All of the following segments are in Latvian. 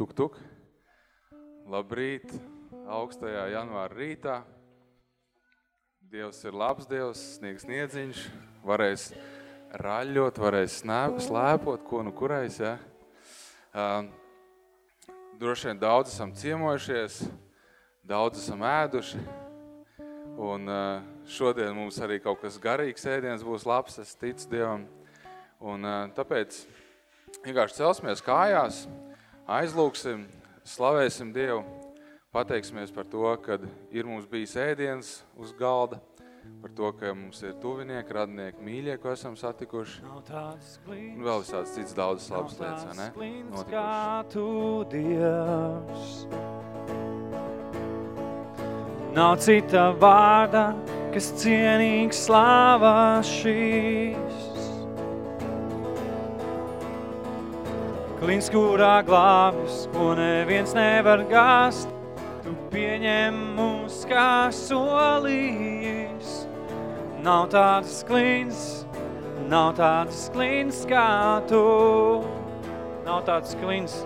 Tuk, tuk. Labrīt, augstajā janvāra rītā. Dievs ir labs Dievs, sniegs niedziņš, varēs raļot, varēs slēpot, ko nu kurais, ja. Uh, droši vien daudz esam ciemojušies, daudz esam ēduši, un uh, šodien mums arī kaut kas garīgs ēdiens būs labs, es ticu Dievam. Un uh, tāpēc vienkārši celsimies kājās, aizlūksim, slavēsim Dievu, pateiksimies par to, kad ir mums bijis ēdiens uz galda, par to, ka mums ir tuvinieki, radnieki, mīļie, ko esam satikuši. Un vēl visāds cits daudzas labas lietas, ne? Notikuši. Nav cita vārda, kas cienīgs slāvā šīs. Klins, kurā glābis, ko neviens nevar gāst, tu pieņem mūs kā solījis. Nav tāds klins, nav tāds klins kā tu. Nav tāds klins,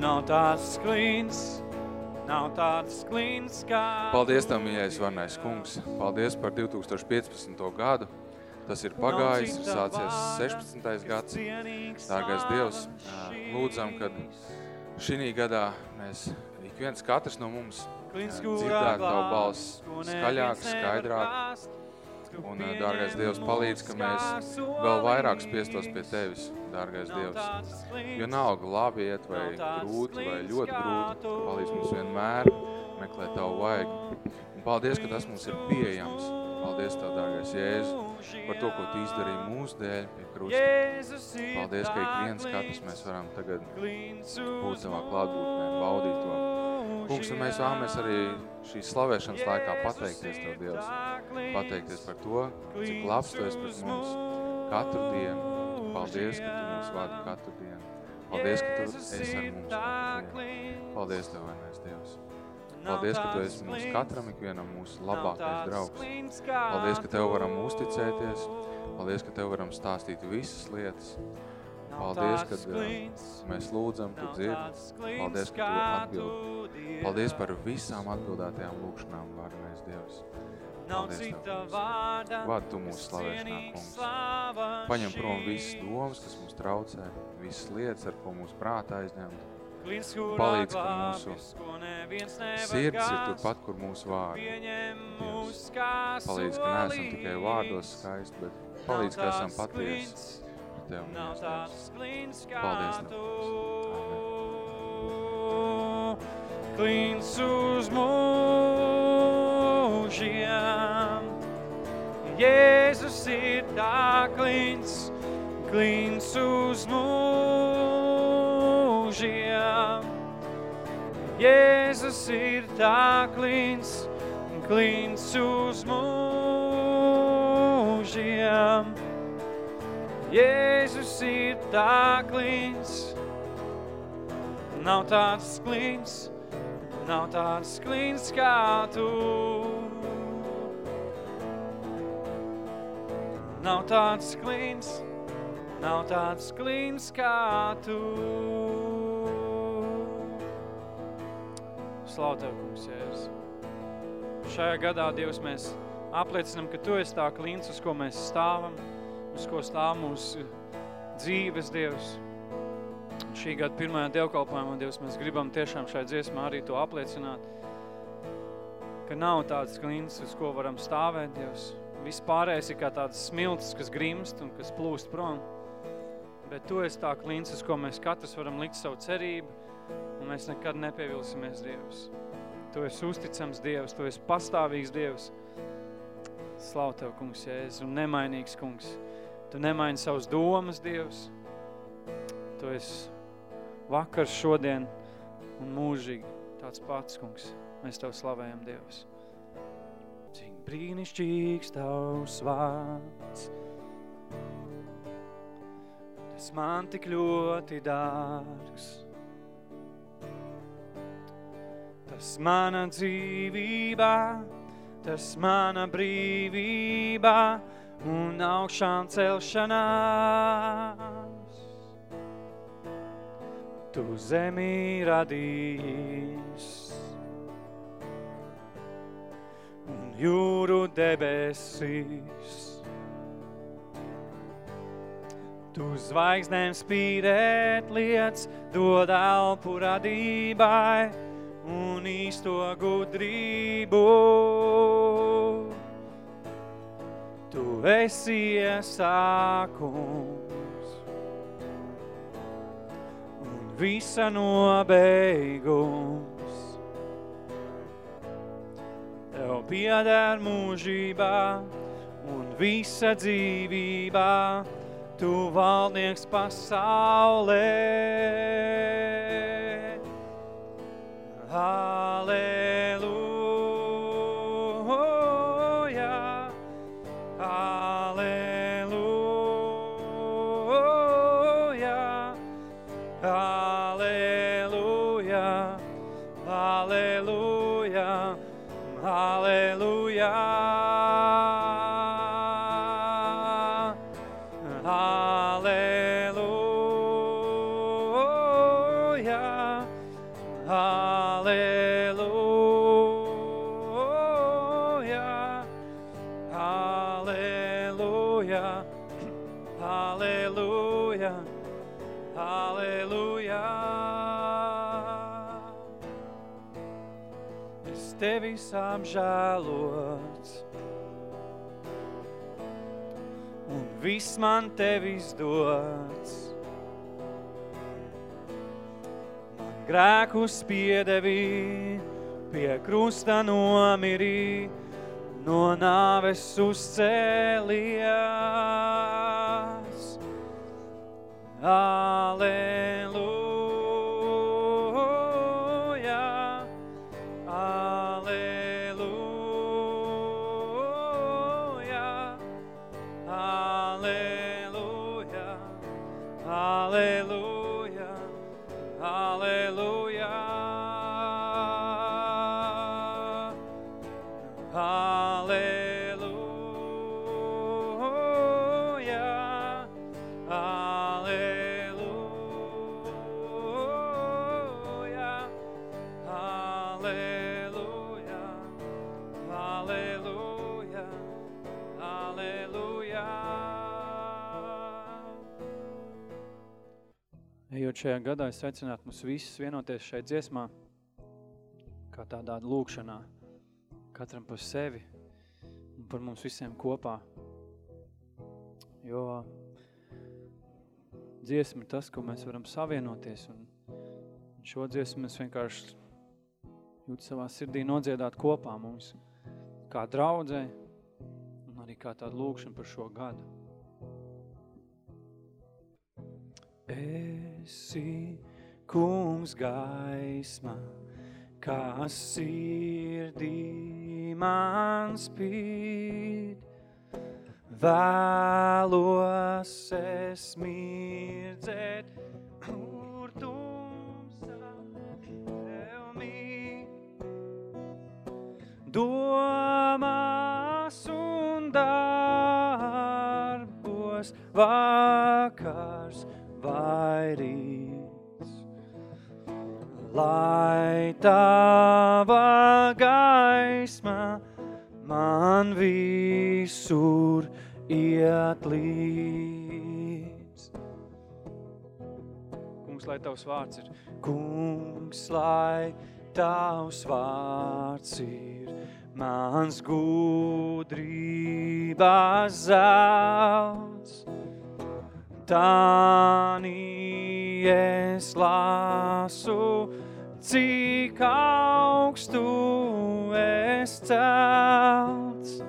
nav tāds klins, nav tāds klins kā Paldies tam, mīļais Varnais kungs. Paldies par 2015. gadu. Tas ir pagājis, ir sācies 16. gads. Dārgais Dievs, lūdzam, kad šī gadā mēs, ik viens katrs no mums, dzirdētu tavu balss skaļāk, skaidrāk. Un, dārgais Dievs, palīdz, ka mēs vēl vairāk spiestos pie Tevis, dārgais Dievs. Jo nav labi iet vai grūti vai ļoti grūti, palīdz mums vienmēr meklēt Tavu vajag. Un paldies, ka tas mums ir pieejams. Paldies Tev, dārgais Jēzu, par to, ko Tu izdarīji mūsu dēļ pie krusta. Paldies, ka ik viens katrs mēs varam tagad būt Tavā klātbūtnē, baudīt to. Kungs, un mēs vēlamies arī šīs slavēšanas laikā pateikties Tev, Dievs. Pateikties par to, cik labs Tu esi pret mums katru dienu. Paldies, ka Tu mūs vadi katru dienu. Paldies, ka Tu esi ar mums katru dienu. Paldies Tev, vienais Dievs. Paldies, ka Tu esi mums katram ikvienam mūsu labākais draugs. Paldies, ka Tev varam uzticēties. Paldies, ka Tev varam stāstīt visas lietas. Paldies, ka mēs lūdzam, Tu dzirdi. Paldies, ka Tu atbildi. Paldies par visām atbildētajām lūkšanām, varenais Dievs. Paldies Tev, kungs. Vadi Tu mūsu slavēšanā, kungs. Paņem prom visas domas, kas mums traucē, visas lietas, ar ko mūsu prātā aizņemt. Palīdz, ka mūsu sirds ir turpat, kur mūsu vārdi. Dievs, palīdz, ka neesam tikai vārdos skaisti, bet palīdz, ka esam patiesi ar Tev, mīļais Dievs. Paldies, Tev. Klins uz mūžiem, Jēzus ir tā klins, klins uz mūžiem. Jēzus ir tā klins, klins uz mūžiem. Jēzus ir tā klins, nav tāds klins, nav tāds klins kā tu. Nav tāds klins, nav tāds klins kā tu. Slavu Tev, kungs, Jēzus. Šajā gadā, Dievs, mēs apliecinam, ka Tu esi tā klins, uz ko mēs stāvam, uz ko stāv mūsu dzīves, Dievs. Un šī gada pirmajā dievkalpojumā, Dievs, mēs gribam tiešām šai dziesmā arī to apliecināt, ka nav tāds klins, uz ko varam stāvēt, Dievs. Viss pārējais ir kā tāds smilts, kas grimst un kas plūst prom. Bet Tu esi tā klins, uz ko mēs katrs varam likt savu cerību, un mēs nekad nepievilsimies Dievs. Tu esi uzticams Dievs, Tu esi pastāvīgs Dievs. Slavu Tev, kungs, Jēzus, un nemainīgs, kungs. Tu nemaini savus domas, Dievs. Tu esi vakar, šodien un mūžīgi tāds pats, kungs. Mēs Tev slavējam, Dievs. Cik brīnišķīgs Tavs vārds. Tas man tik ļoti dārgs. Tas mana dzīvībā, tas mana brīvībā un augšām celšanās. tu zemi radījis. Un jūru debesīs. Tu zvaigznēm spīdēt liec, dod elpu radībai un īsto gudrību. Tu esi iesākums un visa nobeigums. Tev pieder mūžībā un visa dzīvībā, tu valdnieks pasaulē. Halleluja, apžēlots, un viss man tevis dots. Man grēkus piedevi, pie krusta nomirī, no nāves uzcēlies. Aleluja, Ejot šajā gadā, es aicinātu mums visus vienoties šeit dziesmā, kā tādā lūkšanā, katram par sevi un par mums visiem kopā. Jo dziesma ir tas, ko mēs varam savienoties, un šo dziesmu mēs vienkārši jūt savā sirdī nodziedāt kopā mums, kā draudzē, un arī kā tāda lūkšana par šo gadu. Esi kungs gaisma, kas sirdī man spīd, Vēlos es mirdzēt, kur tumsā tev mīt. Domās un darbos vakars vai rīts. Lai tava gaisma man visur iet līdz. Kungs, lai tavs vārds ir. Kungs, lai tavs vārds ir. Mans gudrības zelts. Tānī es lasu, cik augstu es celts.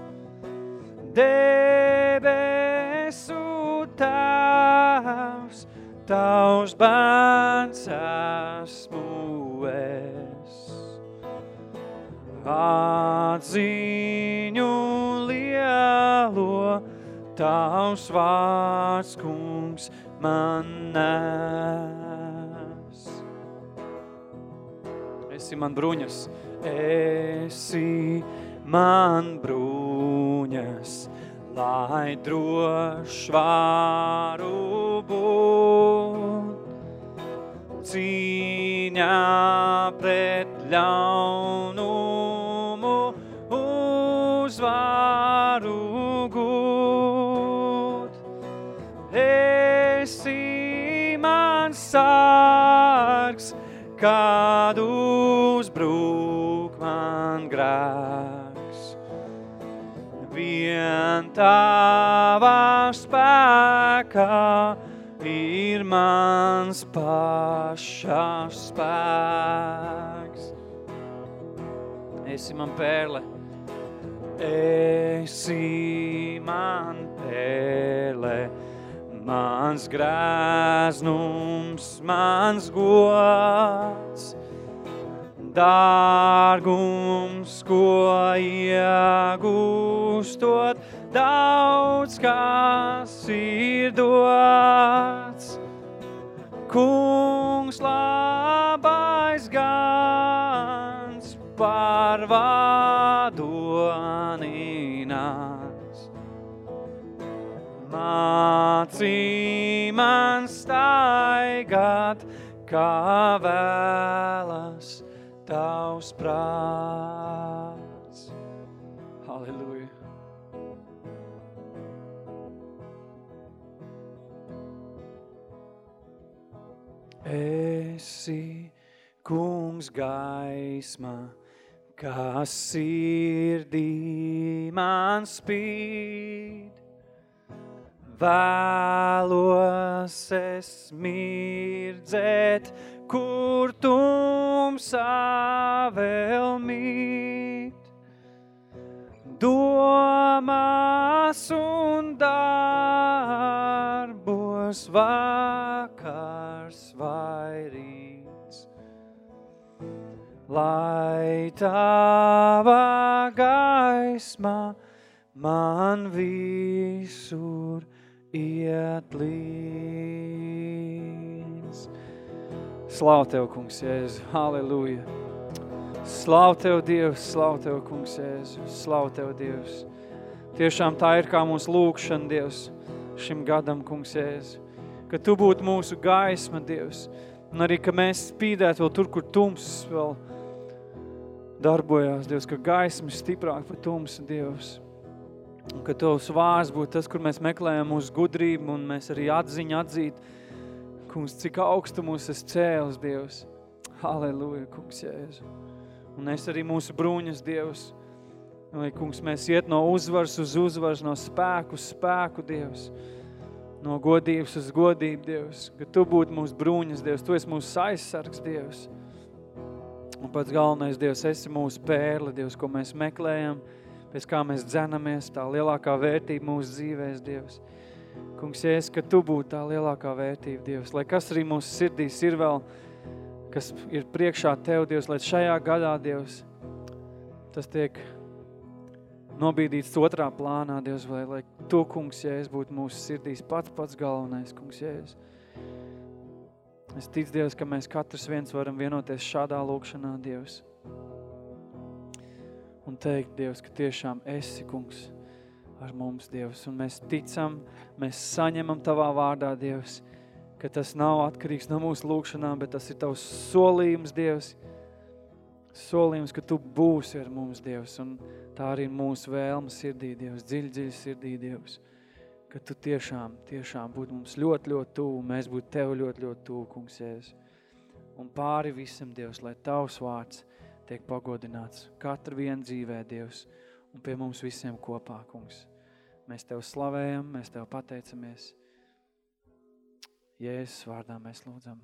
Debesu tavs, tavs bērns esmu es. Atziņu lielo, tavs vārds, kungs, man nes. Esi man bruņas, esi man bruņas, lai droši varu būt. cīņā pret ļaunumu uzvaru sargs, kad uzbrūk man grēks. Vien tavā spēkā ir mans pašā spēks. Esi man pērle, esi man pērle, mans grēznums, mans gods, dārgums, ko iegūstot, daudz kas ir dots. Kungs labais gans par Mācī man staigāt, kā vēlas tavs prāts. Halleluja. Esi kungs gaisma, kas sirdī man spīd. Vēlos es mirdzēt, kur tumsā vēl mīt. Domās un darbos vakars vai rīts. Lai tava gaisma man visur iet līdz. Slav Tev, kungs, Jēzu, halleluja. Slav Tev, Dievs, slav Tev, kungs, Jēzu, slav Tev, Dievs. Tiešām tā ir kā mūsu lūkšana, Dievs, šim gadam, kungs, Jēzu. Ka Tu būtu mūsu gaisma, Dievs, un arī, ka mēs spīdētu vēl tur, kur tums vēl darbojās, Dievs, ka gaisma ir stiprāk par tumsu, Dievs. Un ka Tavs vārds būtu tas, kur mēs meklējam mūsu gudrību un mēs arī atziņu atzīt, kungs, cik augstu mūs es cēlis, Dievs. Halleluja, kungs, Jēzu. Un es arī mūsu bruņas, Dievs. Lai, kungs, mēs iet no uzvaras uz uzvaras, no spēku uz spēku, Dievs. No godības uz godību, Dievs. Ka Tu būtu mūsu bruņas, Dievs. Tu esi mūsu aizsargs, Dievs. Un pats galvenais, Dievs, esi mūsu pērle, Dievs, ko mēs meklējam, pēc kā mēs dzenamies, tā lielākā vērtība mūsu dzīvēs, Dievs. Kungs, Jēs, ka Tu būtu tā lielākā vērtība, Dievs. Lai kas arī mūsu sirdīs ir vēl, kas ir priekšā Tev, Dievs, lai šajā gadā, Dievs, tas tiek nobīdīts otrā plānā, Dievs, vai lai Tu, kungs, Jēs, būtu mūsu sirdīs pats pats galvenais, kungs, Jēs. Es ticu, Dievs, ka mēs katrs viens varam vienoties šādā lūkšanā, Dievs. Un teikt, Dievs, ka tiešām esi, kungs, ar mums, Dievs. Un mēs ticam, mēs saņemam Tavā vārdā, Dievs, ka tas nav atkarīgs no mūsu lūkšanām, bet tas ir Tavs solījums, Dievs. Solījums, ka Tu būsi ar mums, Dievs. Un tā arī mūsu vēlme sirdī, Dievs, dziļi, dziļi sirdī, Dievs. Ka Tu tiešām, tiešām būtu mums ļoti, ļoti tūvu, mēs būtu Tev ļoti, ļoti tūvu, kungs, Jēzus. Un pāri visam, Dievs, lai Tavs vārds tiek pagodināts katru vienu dzīvē, Dievs, un pie mums visiem kopā, kungs. Mēs Tev slavējam, mēs Tev pateicamies. Jēzus vārdā mēs lūdzam.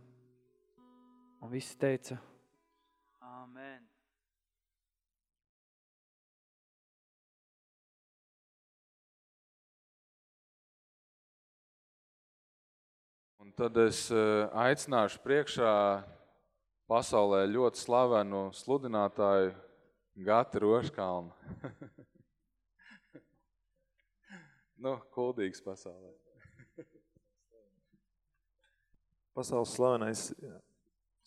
Un visi teica, Āmen. Un tad es eh, aicināšu priekšā pasaulē ļoti slavenu sludinātāju Gati Roškalnu. nu, kuldīgs pasaulē. Pasaules slavenais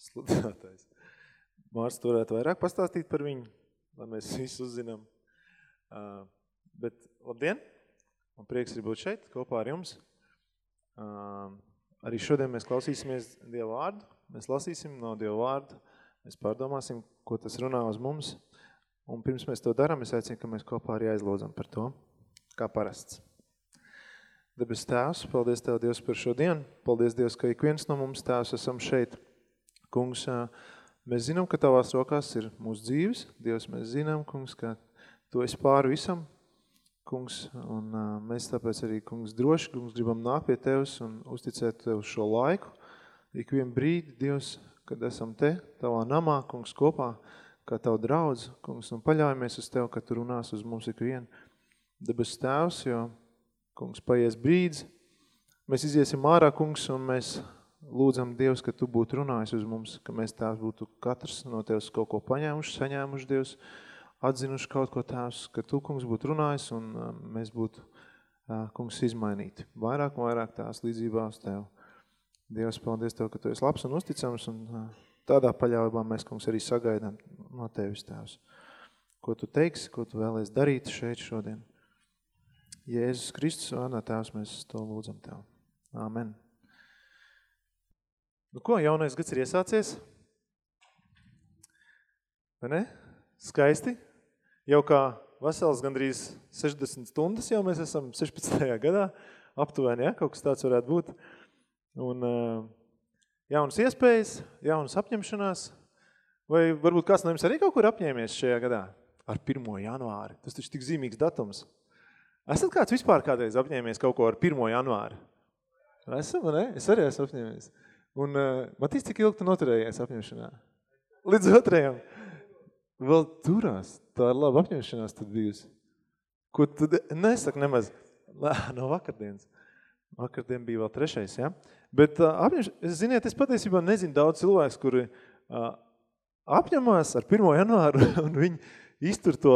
sludinātājs. Mārs, tu varētu vairāk pastāstīt par viņu, lai mēs visu uzzinām. Uh, bet labdien, man prieks ir būt šeit kopā ar jums. Uh, arī šodien mēs klausīsimies Dieva vārdu mēs lasīsim no Dieva vārdu, mēs pārdomāsim, ko tas runā uz mums. Un pirms mēs to darām, es aicinu, ka mēs kopā arī aizlūdzam par to, kā parasts. Debes tēvs, paldies Tev, Dievs, par šo dienu. Paldies, Dievs, ka ik viens no mums tēvs esam šeit. Kungs, mēs zinām, ka Tavās rokās ir mūsu dzīves. Dievs, mēs zinām, kungs, ka Tu esi pāri visam. Kungs, un mēs tāpēc arī, kungs, droši, kungs, gribam nākt pie Tevs un uzticēt Tev šo laiku. Ik vien brīdi, Dievs, kad esam te, Tavā namā, kungs, kopā, kā Tavu draudz, kungs, un paļaujamies uz Tev, ka Tu runās uz mums ik vienu. Debes Tēvs, jo kungs, paies brīdis, mēs iziesim ārā, kungs, un mēs lūdzam Dievs, ka Tu būtu runājis uz mums, ka mēs tēvs būtu katrs no Tevs kaut ko paņēmuši, saņēmuši Dievs, atzinuši kaut ko tēvs, ka Tu, kungs, būtu runājis, un uh, mēs būtu, uh, kungs, izmainīti. Vairāk vairāk tās līdzībā uz Tev. Dievs, paldies Tev, ka Tu esi labs un uzticams, un uh, tādā paļaujumā mēs, kungs, arī sagaidām no Tevis, Tēvs. Ko Tu teiksi, ko Tu vēlies darīt šeit šodien. Jēzus Kristus vārdā Tēvs, mēs to lūdzam Tev. Āmen. Nu ko, jaunais gads ir iesācies? Vai ne? Skaisti. Jau kā vesels gandrīz 60 stundas jau mēs esam 16. gadā, aptuveni, ja, kaut kas tāds varētu būt. Un uh, jaunas iespējas, jaunas apņemšanās, vai varbūt kāds no jums arī kaut kur apņēmies šajā gadā? Ar 1. janvāri. Tas taču tik zīmīgs datums. Esat kāds vispār kādreiz apņēmies kaut ko ar 1. janvāru? Esam, ne? Es arī esmu apņēmies. Un uh, Matīs, cik ilgi tu noturējies apņemšanā? Līdz otrajam. Vēl turās. Tā ir laba apņemšanās tad bijusi. Ko tu nesaki nemaz? Nā, no vakardienas. Vakardien bija vēl trešais, ja? Bet apņemšanās, ziniet, es patiesībā nezinu daudz cilvēks, kuri apņemās ar 1. janvāru un viņi iztur to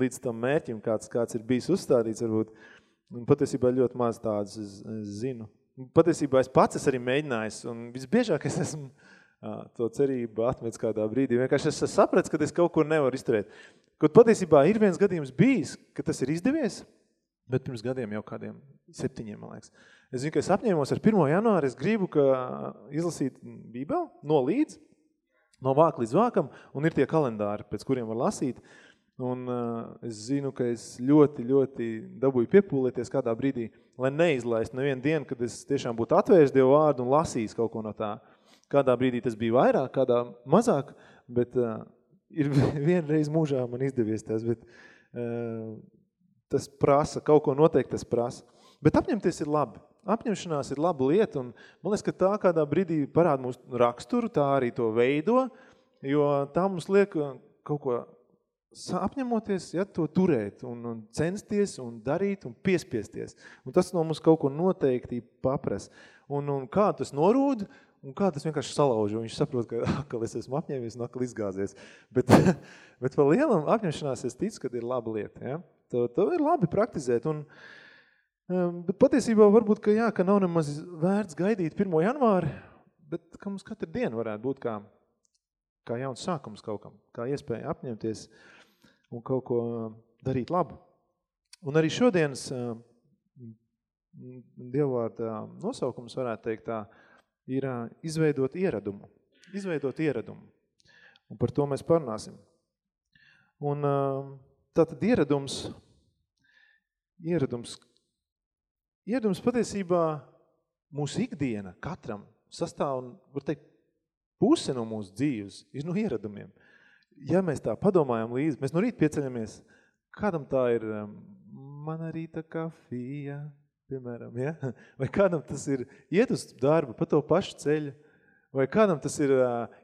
līdz tam mērķim, kāds, kāds ir bijis uzstādīts, varbūt, un patiesībā ļoti maz tādas es, es zinu. Patiesībā es pats es arī mēģinājis, un visbiežāk es esmu to cerību atmets kādā brīdī. Vienkārši es sapratu, ka es kaut kur nevaru izturēt. Kaut patiesībā ir viens gadījums bijis, ka tas ir izdevies, bet pirms gadiem jau kādiem septiņiem, man liekas. Es zinu, ka es apņēmos ar 1. janvāru, es gribu, ka izlasīt bībeli no līdz, no vāka līdz vākam, un ir tie kalendāri, pēc kuriem var lasīt. Un uh, es zinu, ka es ļoti, ļoti dabūju piepūlēties kādā brīdī, lai neizlaist nevienu dienu, kad es tiešām būtu atvērs Dievu vārdu un lasījis kaut ko no tā. Kādā brīdī tas bija vairāk, kādā mazāk, bet uh, ir vienreiz mūžā man izdevies tas, bet uh, tas prasa, kaut ko noteikti tas prasa. Bet apņemties ir labi. Apņemšanās ir laba lieta, un man liekas, ka tā kādā brīdī parāda mūsu raksturu, tā arī to veido, jo tā mums liek uh, kaut ko apņemoties, ja, to turēt un, un censties un darīt un piespiesties. Un tas no mums kaut ko noteikti papras. Un, un kā tas norūd, un kā tas vienkārši salauž, viņš saprot, ka akal es esmu apņēmies un akal izgāzies. Bet, bet par lielam apņemšanās es ticu, ka ir laba lieta. Ja? To, to ir labi praktizēt. Un, uh, Ehm, bet patiesībā varbūt, ka jā, ka nav nemaz vērts gaidīt 1. janvāri, bet ka mums katru dienu varētu būt kā, kā jauns sākums kaut kam, kā iespēja apņemties un kaut ko darīt labu. Un arī šodienas ehm, dievvārda nosaukums varētu teikt tā, ir izveidot ieradumu. Izveidot ieradumu. Un par to mēs parunāsim. Un ehm, tātad ieradums, ieradums, Ieradums patiesībā mūsu ikdiena katram sastāv, var teikt, puse no mūsu dzīves ir no ieradumiem. Ja mēs tā padomājam līdzi, mēs no rīta pieceļamies, kādam tā ir um, mana rīta kafija, piemēram, ja? vai kādam tas ir iet uz darbu pa to pašu ceļu, vai kādam tas ir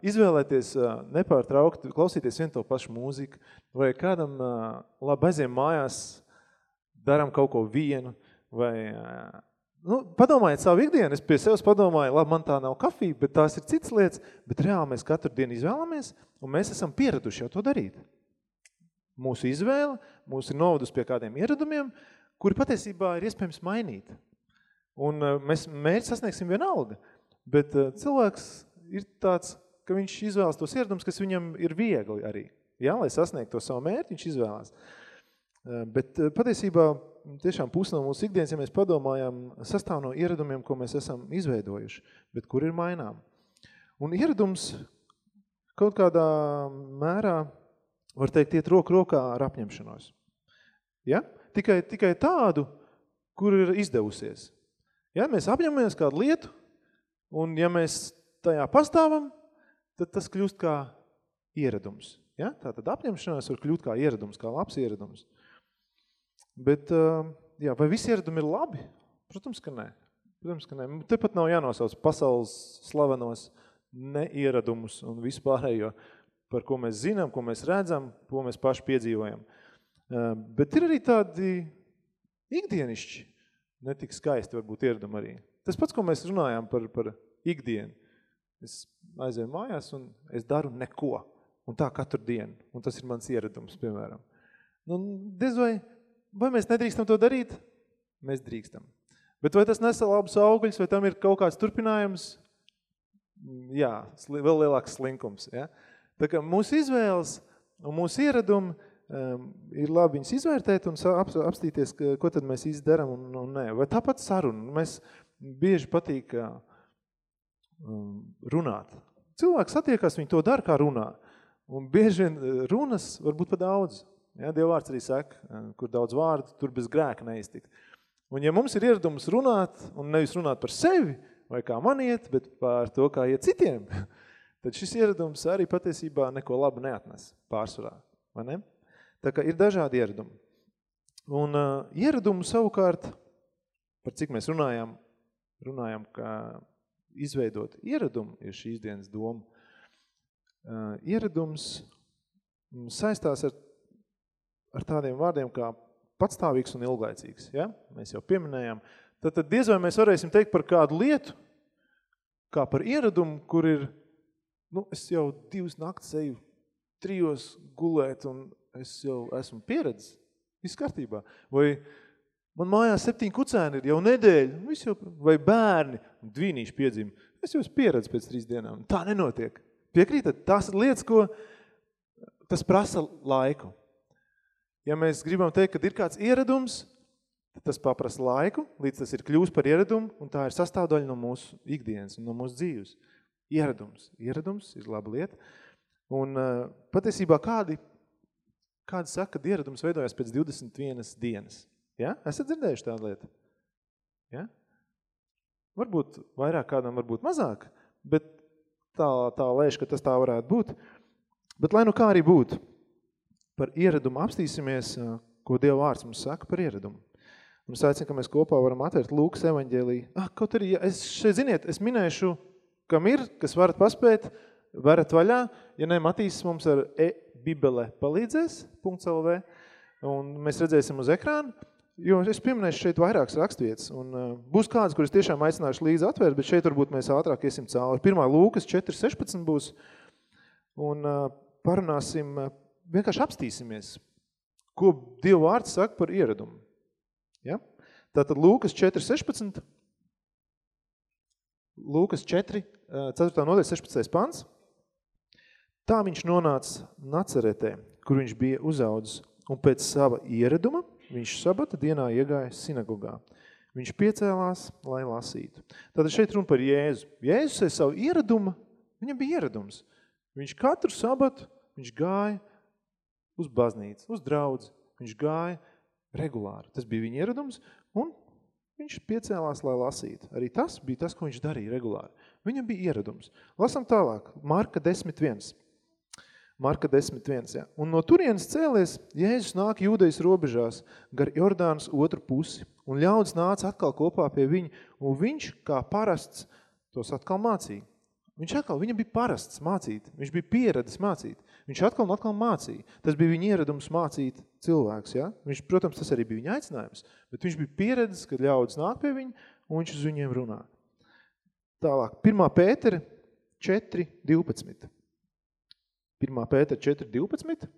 izvēlēties nepārtraukt, klausīties vien to pašu mūziku, vai kādam labi aiziem mājās, daram kaut ko vienu, Vai, nu, padomājiet savu ikdienu, es pie sevis padomāju, labi, man tā nav kafija, bet tās ir citas lietas, bet reāli mēs katru dienu izvēlamies, un mēs esam pieraduši jau to darīt. Mūsu izvēle, mūs ir novadus pie kādiem ieradumiem, kuri patiesībā ir iespējams mainīt. Un mēs mērķi sasniegsim vienalga, bet cilvēks ir tāds, ka viņš izvēlas tos ieradumus, kas viņam ir viegli arī. Ja, lai sasniegtu to savu mērķi, viņš izvēlās. Bet patiesībā tiešām pusi no mūsu ikdienas, ja mēs padomājam, sastāv no ieradumiem, ko mēs esam izveidojuši, bet kur ir mainām. Un ieradums kaut kādā mērā, var teikt, iet roku rokā ar apņemšanos. Ja? Tikai, tikai tādu, kur ir izdevusies. Ja? Mēs apņemamies kādu lietu, un ja mēs tajā pastāvam, tad tas kļūst kā ieradums. Ja? Tātad apņemšanās var kļūt kā ieradums, kā labs ieradums. Bet, jā, vai visi ieradumi ir labi? Protams, ka nē. Protams, ka nē. Tepat nav jānosauc pasaules slavenos neieradumus un vispārējo, par ko mēs zinām, ko mēs redzam, ko mēs paši piedzīvojam. Bet ir arī tādi ikdienišķi, netik skaisti varbūt ieradumi arī. Tas pats, ko mēs runājām par, par ikdienu. Es aizēju mājās un es daru neko. Un tā katru dienu. Un tas ir mans ieradums, piemēram. Nu, diez vai, vai mēs nedrīkstam to darīt? Mēs drīkstam. Bet vai tas nesa labus augļus, vai tam ir kaut kāds turpinājums? Jā, vēl lielāks slinkums. Ja? Tā kā mūsu izvēles un mūsu ieradumi um, ir labi viņus izvērtēt un ap, apstīties, ko tad mēs izdaram un, un nē. Vai tāpat saruna. Mēs bieži patīk um, runāt. Cilvēks satiekas, viņi to dara, kā runā. Un bieži vien eh, runas var būt pa daudz. Ja, Dievvārds arī saka, eh, kur daudz vārdu, tur bez grēka neiztikt. Un ja mums ir ieradums runāt, un nevis runāt par sevi, vai kā man iet, bet par to, kā iet citiem, tad šis ieradums arī patiesībā neko labu neatnes pārsvarā. Vai ne? Tā kā ir dažādi ieradumi. Un uh, ieradumi savukārt, par cik mēs runājām, runājām, ka izveidot ieradumu ir šīs dienas doma, uh, ieradums saistās ar, ar tādiem vārdiem kā patstāvīgs un ilgaicīgs. Ja? Mēs jau pieminējām. Tad, tad diez vai mēs varēsim teikt par kādu lietu, kā par ieradumu, kur ir, nu, es jau divas naktas eju trijos gulēt un es jau esmu pieredzis. Viss kārtībā. Vai man mājās septiņi kucēni ir jau nedēļa, viss jau, vai bērni, dvīnīši piedzim. Es jau esmu pieredzis pēc trīs dienām. Tā nenotiek. Piekrītat? Tās ir lietas, ko tas prasa laiku. Ja mēs gribam teikt, ka ir kāds ieradums, tad tas paprasa laiku, līdz tas ir kļūst par ieradumu, un tā ir sastāvdaļa no mūsu ikdienas un no mūsu dzīves. Ieradums. Ieradums ir laba lieta. Un uh, patiesībā kādi, kādi saka, ka ieradums veidojas pēc 21 dienas. Ja? Esat dzirdējuši tādu lietu? Ja? Varbūt vairāk kādam, varbūt mazāk, bet tā, tā lēš, ka tas tā varētu būt. Bet lai nu kā arī būtu, par ieradumu apstīsimies, ko Dieva vārds mums saka par ieradumu. Mums aicina, ka mēs kopā varam atvērt Lūkas evaņģēlī. Ah, kaut arī, ja es šeit, ziniet, es minēšu, kam ir, kas varat paspēt, varat vaļā. Ja ne, Matīs mums ar e-bibele palīdzēs, .lv, un mēs redzēsim uz ekrānu. Jo es pieminēšu šeit vairākas rakstvietas, un uh, būs kādas, kuras tiešām aicināšu līdzi atvērt, bet šeit varbūt mēs ātrāk iesim cauri. Pirmā Lūkas 4.16 būs, un uh, parunāsim, uh, vienkārši apstīsimies, ko Dieva vārds saka par ieradumu. Ja? Tātad Lūkas 4.16, Lūkas 4, 4. nodaļa 16. pants. Tā viņš nonāca Nacaretē, kur viņš bija uzaudzis, un pēc sava ieraduma – Viņš sabata dienā iegāja sinagogā. Viņš piecēlās, lai lasītu. Tātad šeit runa par Jēzu. Jēzus ar savu ieradumu, viņam bija ieradums. Viņš katru sabatu, viņš gāja uz baznīcu, uz draudzi. Viņš gāja regulāri. Tas bija viņa ieradums, un viņš piecēlās, lai lasītu. Arī tas bija tas, ko viņš darīja regulāri. Viņam bija ieradums. Lasam tālāk. Marka 10.1. Marka 10.1. Ja. Un no turienes cēlies, Jēzus nāk jūdejas robežās gar Jordānas otru pusi, un ļaudis nāca atkal kopā pie viņa, un viņš, kā parasts, tos atkal mācīja. Viņš atkal, viņam bija parasts mācīt, viņš bija pieredzis mācīt. Viņš atkal un atkal mācīja. Tas bija viņa ieradums mācīt cilvēks, ja? Viņš, protams, tas arī bija viņa aicinājums, bet viņš bija pieredzis, kad ļaudis nāk pie viņa, un viņš uz viņiem runā. Tālāk, 1. Pētera 4, 12. 1. Pētera 4, 12.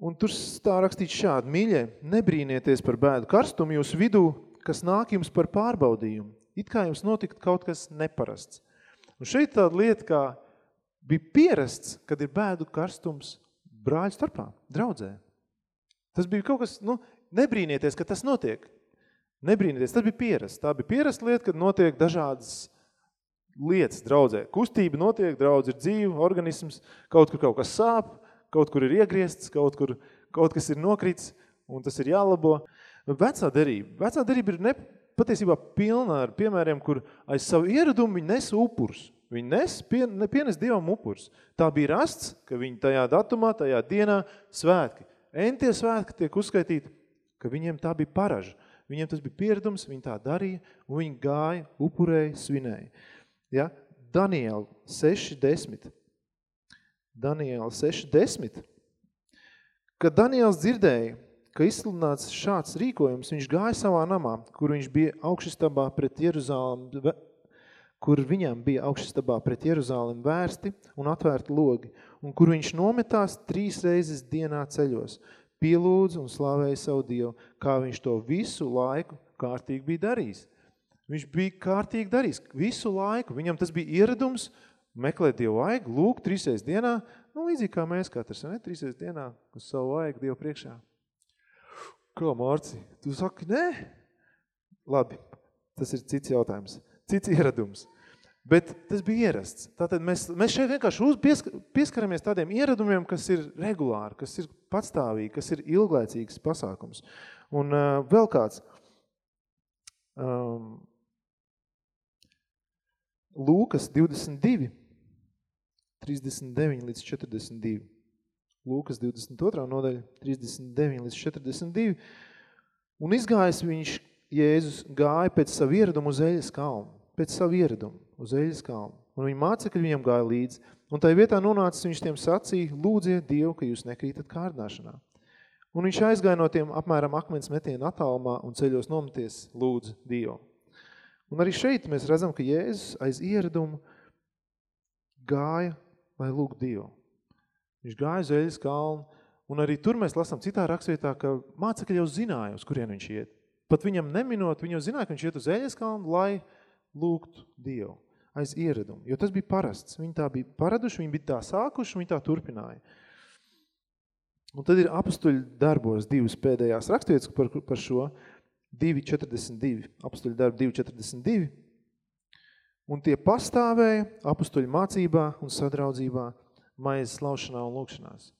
Un tur tā rakstīts šādi, mīļie, nebrīnieties par bēdu karstumu jūsu vidū, kas nāk jums par pārbaudījumu. It kā jums notikt kaut kas neparasts. Un šeit tāda lieta, kā bija pierasts, kad ir bēdu karstums brāļu starpā, draudzē. Tas bija kaut kas, nu, nebrīnieties, ka tas notiek. Nebrīnieties, tas bija pierasts. Tā bija pierasta lieta, kad notiek dažādas lietas draudzē. Kustība notiek, draudz ir dzīve, organisms, kaut kur kaut kas sāp, kaut kur ir iegriezts, kaut kur kaut kas ir nokrits, un tas ir jālabo. Vecā derība. Vecā derība ir ne, patiesībā pilna ar piemēriem, kur aiz savu ieradumu viņi nes upurs. Viņi nes, pien, pienes Dievam upurs. Tā bija rasts, ka viņi tajā datumā, tajā dienā svētki. Entie svētki tiek uzskaitīti, ka viņiem tā bija paraža. Viņiem tas bija pieredums, viņi tā darīja, un viņi gāja, upurēja, svinēja. Ja? Daniela 6.10. Daniela 6.10. Kad Daniels dzirdēja, ka izsludināts šāds rīkojums, viņš gāja savā namā, kur viņš bija augšistabā pret Jeruzālem, kur viņam bija augšistabā pret Jeruzālem vērsti un atvērti logi, un kur viņš nometās trīs reizes dienā ceļos, pielūdz un slavēja savu Dievu, kā viņš to visu laiku kārtīgi bija darījis. Viņš bija kārtīgi darījis visu laiku. Viņam tas bija ieradums meklēt Dievu vaigu, lūk, trīsreiz dienā, nu līdzīgi kā mēs katrs, ne? Trīsreiz dienā uz savu vaigu Dievu priekšā. Kā, Mārci? Tu saki, nē? Labi, tas ir cits jautājums, cits ieradums. Bet tas bija ierasts. Tātad mēs, mēs šeit vienkārši uz, piesk, pieskaramies tādiem ieradumiem, kas ir regulāri, kas ir patstāvīgi, kas ir ilglaicīgs pasākums. Un uh, vēl kāds. Um, Lūkas 22, 39 līdz 42. Lūkas 22. nodaļa, 39 līdz 42. Un izgājis viņš, Jēzus, gāja pēc savu ieradumu uz Eļas kalnu. Pēc savu ieradumu uz Eļas kalnu. Un viņa mācekļi viņam gāja līdzi. Un tai vietā nonācis viņš tiem sacīja, lūdziet Dievu, ka jūs nekrītat kārdināšanā. Un viņš aizgāja no tiem apmēram akmens metienu attālumā un ceļos nometies lūdzu Dievu. Un arī šeit mēs redzam, ka Jēzus aiz ieradumu gāja, lai lūg Dievu. Viņš gāja uz Eļas kalnu, un arī tur mēs lasām citā rakstvietā, ka mācekļi jau zināja, uz kurien viņš iet. Pat viņam neminot, viņi jau zināja, ka viņš iet uz Eļas kalnu, lai lūgtu Dievu aiz ieradumu, jo tas bija parasts. Viņi tā bija paraduši, viņi bija tā sākuši, viņi tā turpināja. Un tad ir apustuļu darbos divas pēdējās rakstvietas par, par šo 2.42, apustuļu darbu 2.42, un tie pastāvēja apustuļu mācībā un sadraudzībā, maizes laušanā un lūkšanās.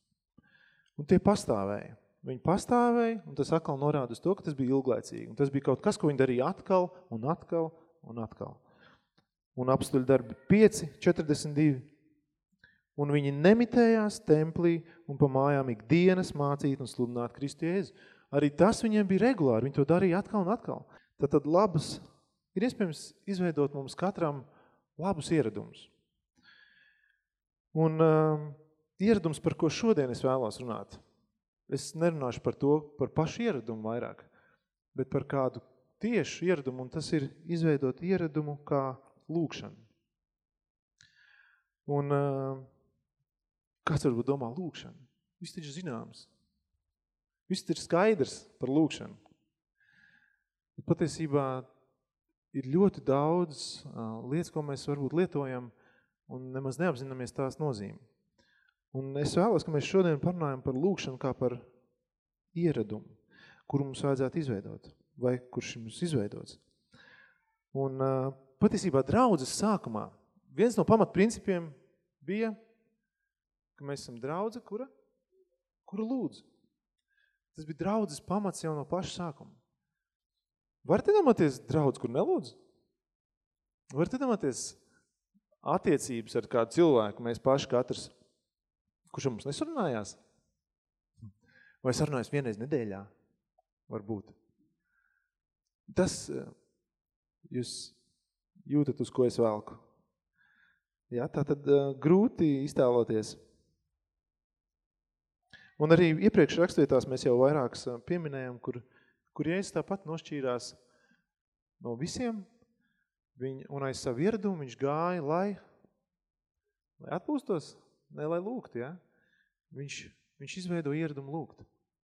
Un tie pastāvēja. Viņi pastāvēja, un tas atkal norāda uz to, ka tas bija ilglaicīgi. Un tas bija kaut kas, ko viņi darīja atkal un atkal un atkal. Un apstuļu darbi 5, 42. Un viņi nemitējās templī un pa mājām ik dienas mācīt un sludināt Kristu Jēzu. Arī tas viņiem bija regulāri, viņi to darīja atkal un atkal. Tad, tad labas, ir iespējams izveidot mums katram labus ieradumus. Un uh, ieradums, par ko šodien es vēlos runāt, es nerunāšu par to, par pašu ieradumu vairāk, bet par kādu tiešu ieradumu, un tas ir izveidot ieradumu kā lūkšana. Un uh, kāds varbūt domā lūkšana? Viss taču zināms. Viss ir skaidrs par lūkšanu. Bet patiesībā ir ļoti daudz uh, lietas, ko mēs varbūt lietojam un nemaz neapzināmies tās nozīmi. Un es vēlos, ka mēs šodien parunājam par lūkšanu kā par ieradumu, kuru mums vajadzētu izveidot, vai kurš mums izveidots. Un uh, patiesībā draudzes sākumā viens no pamatprincipiem bija, ka mēs esam draudze, kura, kura lūdz. Tas bija draudzes pamats jau no paša sākuma. Varat iedomāties draudz, kur nelūdz? Varat iedomāties attiecības ar kādu cilvēku, mēs paši katrs, kurš mums nesarunājās? Vai sarunājas vienreiz nedēļā? Varbūt. Tas eh, jūs jūtat, uz ko es velku. Jā, tā tad uh, grūti iztēloties. Un arī iepriekš rakstvietās mēs jau vairākas eh, pieminējam, kur, kur Jēzus tāpat nošķīrās no visiem, Viņ, un aiz savu ieradumu viņš gāja, lai, lai atpūstos, ne lai lūgt, ja? Viņš, viņš izveido ieradumu lūgt.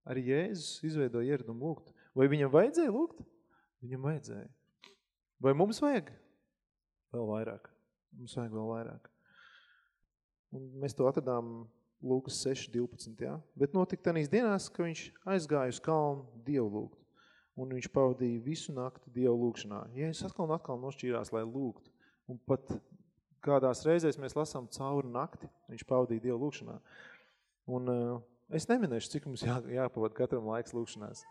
Arī Jēzus izveido ieradumu lūgt. Vai viņam vajadzēja lūgt? Viņam vajadzēja. Vai mums vajag? Vēl vairāk. Mums vajag vēl vairāk. Un mēs to atradām Lūkas 6, 12, ja? Bet notika tenīs dienās, ka viņš aizgāja uz kalnu Dievu lūgt un viņš pavadīja visu nakti Dievu lūkšanā. Jēzus atkal un atkal nošķīrās, lai lūgtu. Un pat kādās reizēs mēs lasām cauri nakti, viņš pavadīja Dievu lūkšanā. Un uh, es neminēšu, cik mums jā, jāpavad katram laiks lūkšanās.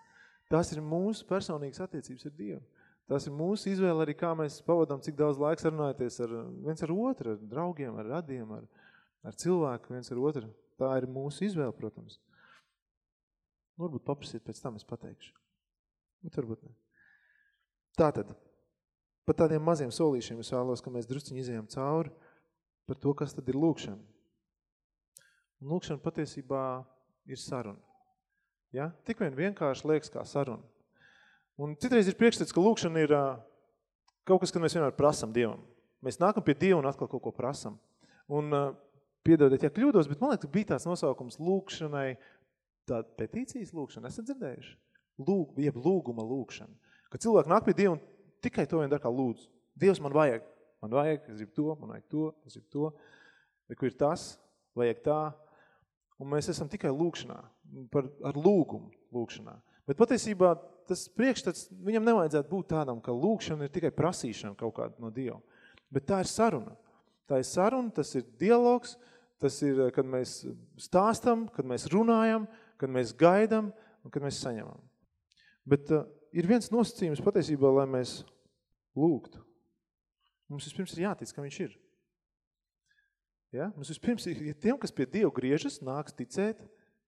Tas ir mūsu personīgas attiecības ar Dievu. Tas ir mūsu izvēle arī, kā mēs pavadām, cik daudz laiks runājoties ar viens ar otru, ar draugiem, ar radiem, ar, ar cilvēku viens ar otru. Tā ir mūsu izvēle, protams. Varbūt paprasiet, pēc tam es pateikšu. Bet varbūt ne. Tātad, par tādiem maziem solīšiem es vēlos, ka mēs drusciņi izējām cauri par to, kas tad ir lūkšana. Un lūkšana patiesībā ir saruna. Ja? Tik vien vienkārši liekas kā saruna. Un citreiz ir priekšstats, ka lūkšana ir kaut kas, kad mēs vienmēr prasam Dievam. Mēs nākam pie Dieva un atkal kaut ko prasam. Un piedodiet, ja kļūdos, bet man liekas, bija tāds nosaukums lūkšanai, tā petīcijas lūkšana, esat dzirdējuši? Lūg, jeb lūguma lūkšana. Kad cilvēki nāk pie Dieva un tikai to vien dar kā lūdzu. Dievs man vajag, man vajag, es gribu to, man vajag to, es gribu to. Kur ir tas, vajag tā. Un mēs esam tikai lūkšanā, par, ar lūgumu lūkšanā. Bet patiesībā tas priekšstats, viņam nevajadzētu būt tādam, ka lūkšana ir tikai prasīšana kaut kāda no Dieva. Bet tā ir saruna. Tā ir saruna, tas ir dialogs, tas ir, kad mēs stāstam, kad mēs runājam, kad mēs gaidam un kad mēs saņemam. Bet uh, ir viens nosacījums patiesībā, lai mēs lūgtu. Mums vispirms ir jātic, ka viņš ir. Ja? Mums vispirms ir, ja tiem, kas pie Dieva griežas, nāks ticēt,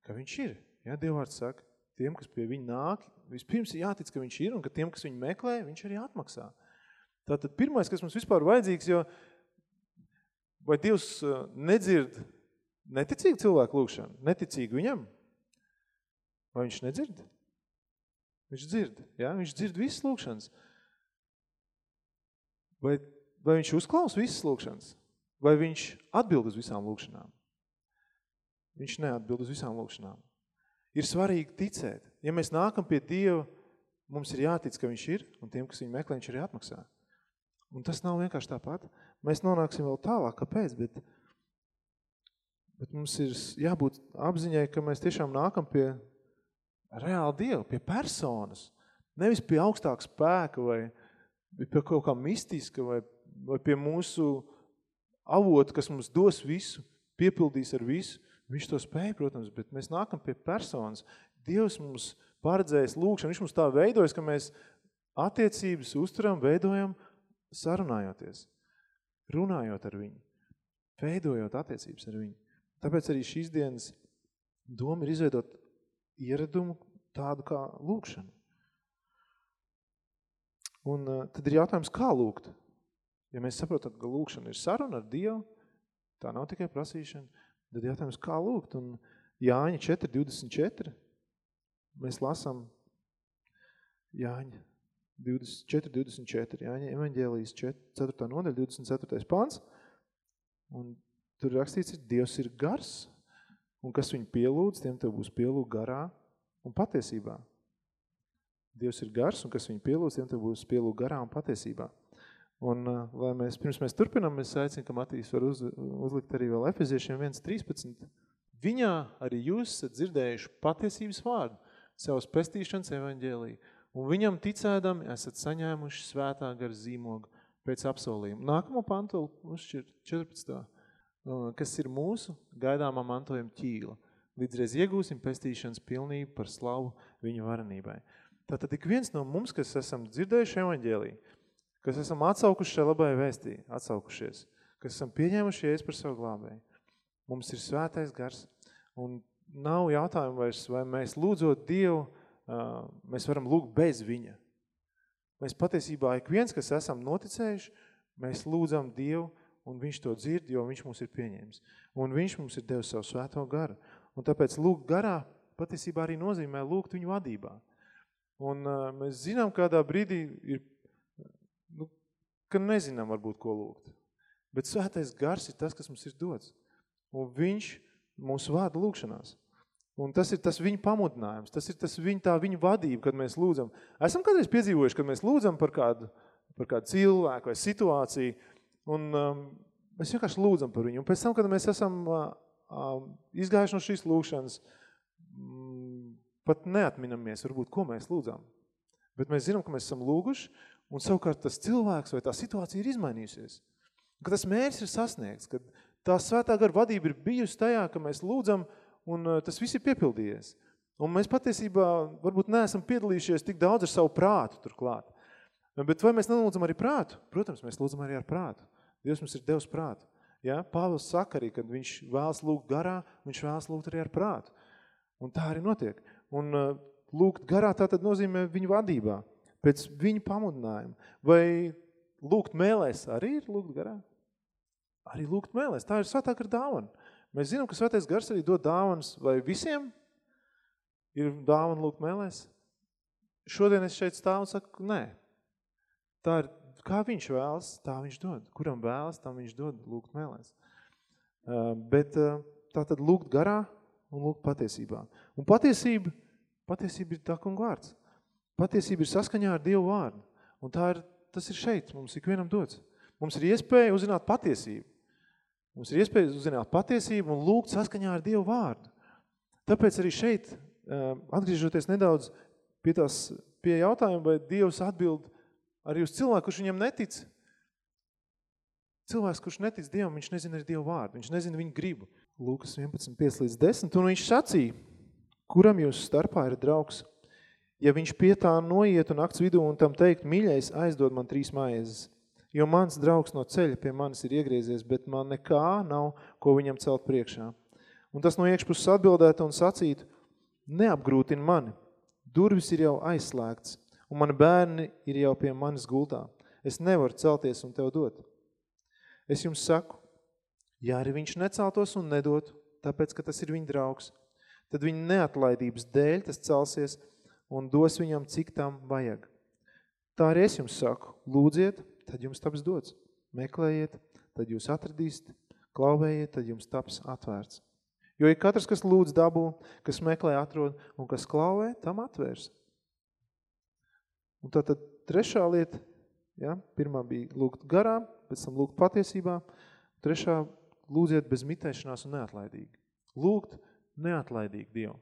ka viņš ir. Ja? Dievvārds saka, tiem, kas pie viņa nāk, vispirms ir jātic, ka viņš ir, un ka tiem, kas viņu meklē, viņš arī atmaksā. Tātad pirmais, kas mums vispār vajadzīgs, jo vai Dievs uh, nedzird neticīgu cilvēku lūkšanu, neticīgu viņam? Vai viņš nedzird? Viņš dzird, ja? viņš dzird visas lūkšanas. Vai, vai viņš uzklaus visas lūkšanas? Vai viņš atbild uz visām lūkšanām? Viņš neatbild uz visām lūkšanām. Ir svarīgi ticēt. Ja mēs nākam pie Dieva, mums ir jātic, ka viņš ir, un tiem, kas viņu meklē, viņš arī atmaksā. Un tas nav vienkārši tāpat. Mēs nonāksim vēl tālāk, kāpēc, bet, bet mums ir jābūt apziņai, ka mēs tiešām nākam pie reāli Dievu, pie personas. Nevis pie augstāka spēka vai pie kaut kā mistiska vai, vai pie mūsu avotu, kas mums dos visu, piepildīs ar visu. Viņš to spēja, protams, bet mēs nākam pie personas. Dievs mums paredzējis lūkšanu, viņš mums tā veidojas, ka mēs attiecības uzturam, veidojam, sarunājoties, runājot ar viņu, veidojot attiecības ar viņu. Tāpēc arī šīs dienas doma ir izveidot ieradumu tādu kā lūkšanu. Un uh, tad ir jautājums, kā lūgt? Ja mēs saprotam, ka lūkšana ir saruna ar Dievu, tā nav tikai prasīšana, tad jautājums, kā lūgt? Un Jāņa 4.24 mēs lasām Jāņa 4.24, Jāņa evaņģēlijas 4. nodaļa, 24. pants, un tur rakstīts, ir Dievs ir gars, un kas viņu pielūdz, tiem tev būs pielūg garā un patiesībā. Dievs ir gars, un kas viņu pielūdz, tiem tev būs pielūg garā un patiesībā. Un, lai mēs, pirms mēs turpinām, es aicinu, ka Matīs var uz, uzlikt arī vēl Efeziešiem 1.13. Viņā arī jūs esat dzirdējuši patiesības vārdu, savas pestīšanas evaņģēlī, un viņam ticēdami esat saņēmuši svētā gara zīmogu pēc apsolījuma. Nākamo pantu uzšķir 14 kas ir mūsu gaidāmā mantojuma ķīla. Līdzreiz iegūsim pestīšanas pilnību par slavu viņa varenībai. Tātad ik viens no mums, kas esam dzirdējuši evaņģēlī, kas esam atsaukuši šai labai vēstī, atsaukušies, kas esam pieņēmuši ies par savu glābēju, mums ir svētais gars, un nav jautājumu vairs, vai mēs lūdzot Dievu, mēs varam lūgt bez viņa. Mēs patiesībā ik viens, kas esam noticējuši, mēs lūdzam Dievu, un viņš to dzird, jo viņš mums ir pieņēmis. Un viņš mums ir devis savu svēto garu. Un tāpēc lūgt garā patiesībā arī nozīmē lūgt viņu vadībā. Un uh, mēs zinām, kādā brīdī ir, nu, ka nezinām varbūt, ko lūgt. Bet svētais gars ir tas, kas mums ir dots. Un viņš mūs vada lūkšanās. Un tas ir tas viņa pamudinājums, tas ir tas viņa, tā viņa vadība, kad mēs lūdzam. Esam kādreiz piedzīvojuši, kad mēs lūdzam par kādu, par kādu cilvēku vai situāciju, Un um, mēs vienkārši lūdzam par viņu. Un pēc tam, kad mēs esam uh, uh, izgājuši no šīs lūkšanas, mm, pat neatminamies, varbūt, ko mēs lūdzam. Bet mēs zinām, ka mēs esam lūguši, un savukārt tas cilvēks vai tā situācija ir izmainījusies. Ka tas mērķis ir sasniegts, ka tā svētā gara vadība ir bijusi tajā, ka mēs lūdzam un uh, tas viss ir piepildījies. Un mēs patiesībā varbūt neesam piedalījušies tik daudz ar savu prātu turklāt. Bet vai mēs nelūdzam arī prātu? Protams, mēs lūdzam arī ar prātu. Dievs mums ir devis prātu. Ja? Pāvils saka arī, kad viņš vēlas lūgt garā, viņš vēlas lūgt arī ar prātu. Un tā arī notiek. Un uh, lūgt garā tā tad nozīmē viņu vadībā, pēc viņa pamudinājuma. Vai lūgt mēlēs arī ir lūgt garā? Arī lūgt mēlēs. Tā ir svētāk ar dāvanu. Mēs zinām, ka svētais gars arī dod dāvanas vai visiem ir dāvana lūgt mēlēs. Šodien es šeit stāvu un saku, nē, Tā ir, kā viņš vēlas, tā viņš dod. Kuram vēlas, tam viņš dod lūgt mēlēs. Uh, bet uh, tā tad lūgt garā un lūgt patiesībā. Un patiesība, patiesība ir tā kunga vārds. Patiesība ir saskaņā ar Dievu vārdu. Un tā ir, tas ir šeit, mums ikvienam dots. Mums ir iespēja uzzināt patiesību. Mums ir iespēja uzzināt patiesību un lūgt saskaņā ar Dievu vārdu. Tāpēc arī šeit, atgriežoties nedaudz pie, tās, pie jautājuma, vai Dievs atbild Arī uz cilvēku, kurš viņam netic. Cilvēks, kurš netic Dievam, viņš nezina arī Dievu vārdu. Viņš nezina viņu gribu. Lūkas 11, 5 līdz 10. Un viņš sacīja, kuram jūs starpā ir draugs? Ja viņš pie tā noiet un nakts vidū un tam teikt, mīļais, aizdod man trīs maiezes. Jo mans draugs no ceļa pie manis ir iegriezies, bet man nekā nav, ko viņam celt priekšā. Un tas no iekšpuses atbildētu un sacītu, neapgrūtina mani. Durvis ir jau aizslēgts un mani bērni ir jau pie manis gultā. Es nevaru celties un tev dot. Es jums saku, ja arī viņš neceltos un nedot, tāpēc, ka tas ir viņa draugs, tad viņa neatlaidības dēļ tas celsies un dos viņam, cik tam vajag. Tā arī es jums saku, lūdziet, tad jums taps dots. Meklējiet, tad jūs atradīsiet, klauvējiet, tad jums taps atvērts. Jo ir katrs, kas lūdz dabū, kas meklē atrod un kas klauvē, tam atvērs. Un tātad trešā lieta, ja, pirmā bija lūgt garām, pēc tam lūgt patiesībā, trešā lūdziet bez mitēšanās un neatlaidīgi. Lūgt neatlaidīgi Dievu.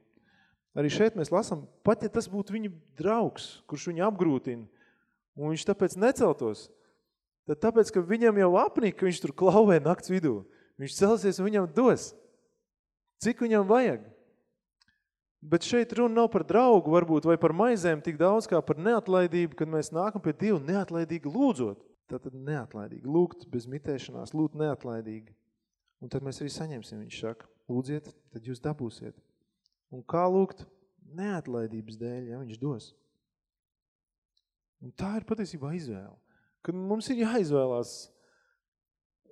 Arī šeit mēs lasām, pat ja tas būtu viņa draugs, kurš viņu apgrūtina, un viņš tāpēc neceltos, tad tāpēc, ka viņam jau apnika, ka viņš tur klauvē nakts vidū, viņš celsies un viņam dos. Cik viņam vajag? Bet šeit runa nav par draugu varbūt vai par maizēm tik daudz kā par neatlaidību, kad mēs nākam pie Dievu neatlaidīgi lūdzot. Tātad neatlaidīgi, lūgt bez mitēšanās, lūgt neatlaidīgi. Un tad mēs arī saņemsim, viņš saka, lūdziet, tad jūs dabūsiet. Un kā lūgt? Neatlaidības dēļ, ja viņš dos. Un tā ir patiesībā izvēle. Kad mums ir jāizvēlās.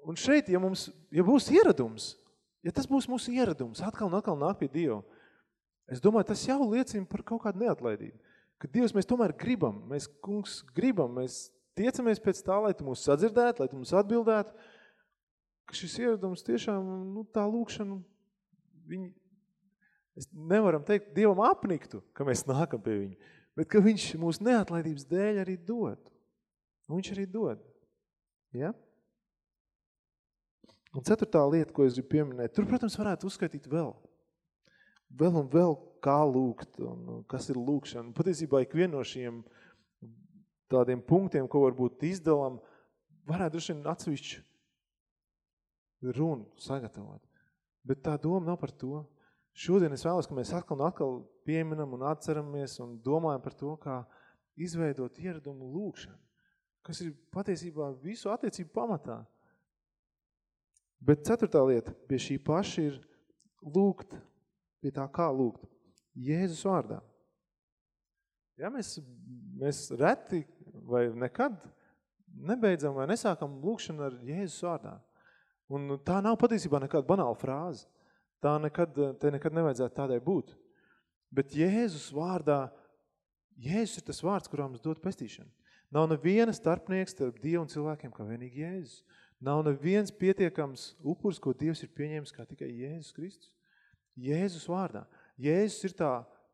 Un šeit, ja, mums, ja būs ieradums, ja tas būs mūsu ieradums, atkal un atkal nāk pie Dievu, Es domāju, tas jau liecina par kaut kādu neatlaidību. Ka Dievs mēs tomēr gribam, mēs, kungs, gribam, mēs tiecamies pēc tā, lai tu mūs sadzirdētu, lai tu mūs atbildētu, ka šis ieradums tiešām, nu, tā lūkšana, viņi, es nevaram teikt, Dievam apniktu, ka mēs nākam pie viņa, bet ka viņš mūsu neatlaidības dēļ arī dod. Un viņš arī dod. Ja? Un ceturtā lieta, ko es gribu pieminēt, tur, protams, varētu uzskaitīt vēl – vēl un vēl kā lūgt un kas ir lūkšana. Patiesībā ikvien no šiem tādiem punktiem, ko varbūt izdalam, varētu droši vien atsevišķu runu sagatavot. Bet tā doma nav par to. Šodien es vēlos, ka mēs atkal un atkal pieminam un atceramies un domājam par to, kā izveidot ieradumu lūkšanu, kas ir patiesībā visu attiecību pamatā. Bet ceturtā lieta pie šī paša ir lūgt pie tā kā lūgt. Jēzus vārdā. Ja mēs, mēs reti vai nekad nebeidzam vai nesākam lūkšanu ar Jēzus vārdā. Un tā nav patiesībā nekāda banāla frāze. Tā nekad, te nekad nevajadzētu tādai būt. Bet Jēzus vārdā, Jēzus ir tas vārds, kurā mums dod pestīšanu. Nav neviena starpnieks starp Dievu un cilvēkiem kā vienīgi Jēzus. Nav neviens pietiekams upurs, ko Dievs ir pieņēmis kā tikai Jēzus Kristus. Jēzus vārdā. Jēzus ir tā,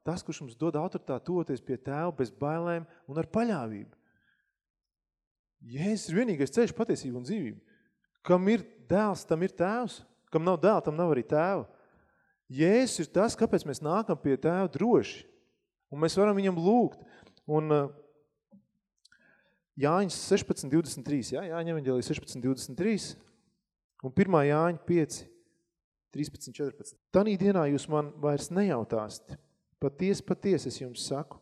tas, kurš mums dod autoritāti toties pie tēva bez bailēm un ar paļāvību. Jēzus ir vienīgais ceļš patiesību un dzīvību. Kam ir dēls, tam ir tēvs. Kam nav dēla, tam nav arī tēva. Jēzus ir tas, kāpēc mēs nākam pie tēva droši. Un mēs varam viņam lūgt. Un uh, Jāņas 16, 23, jā, Jāņa evaņģēlī 16, 23, un 1. Jāņa 5, 13, 14. Tanī dienā jūs man vairs nejautāst. Paties, paties, es jums saku.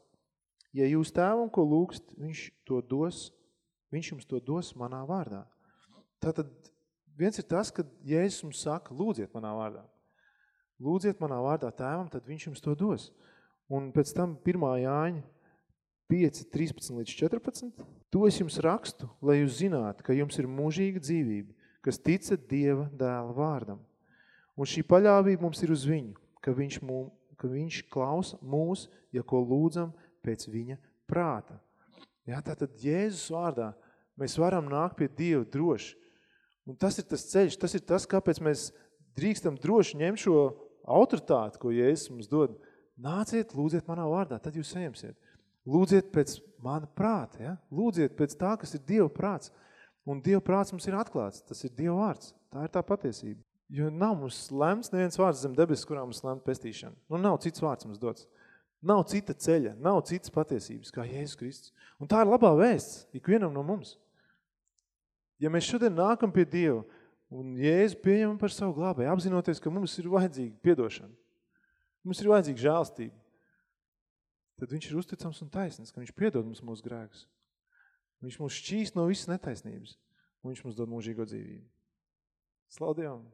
Ja jūs tēvam, ko lūgst, viņš to dos, viņš jums to dos manā vārdā. Tātad viens ir tas, ka Jēzus mums saka, lūdziet manā vārdā. Lūdziet manā vārdā tēvam, tad viņš jums to dos. Un pēc tam 1. Jāņa 5, 13 līdz 14. To es jums rakstu, lai jūs zinātu, ka jums ir mūžīga dzīvība, kas ticat Dieva dēla vārdam. Un šī paļāvība mums ir uz viņu, ka viņš, mūs, ka viņš klausa mūs, ja ko lūdzam pēc viņa prāta. Jā, tātad Jēzus vārdā mēs varam nākt pie Dieva droši. Un tas ir tas ceļš, tas ir tas, kāpēc mēs drīkstam droši ņemt šo autoritāti, ko Jēzus mums dod. Nāciet, lūdziet manā vārdā, tad jūs saņemsiet. Lūdziet pēc mana prāta, ja? lūdziet pēc tā, kas ir Dieva prāts. Un Dieva prāts mums ir atklāts, tas ir Dieva vārds, tā ir tā patiesība. Jo nav mums lemts neviens vārds zem debesis, kurā mums lemt pestīšana. Nu, nav cits vārds mums dots. Nav cita ceļa, nav citas patiesības, kā Jēzus Kristus. Un tā ir labā vēsts ikvienam no mums. Ja mēs šodien nākam pie Dieva un Jēzu pieņemam par savu glābēju, apzinoties, ka mums ir vajadzīga piedošana, mums ir vajadzīga žēlstība, tad viņš ir uzticams un taisnīgs, ka viņš piedod mums mūsu grēkus. Viņš mūs šķīst no visas netaisnības, un viņš mums dod mūžīgo dzīvību. Slavu Dievam!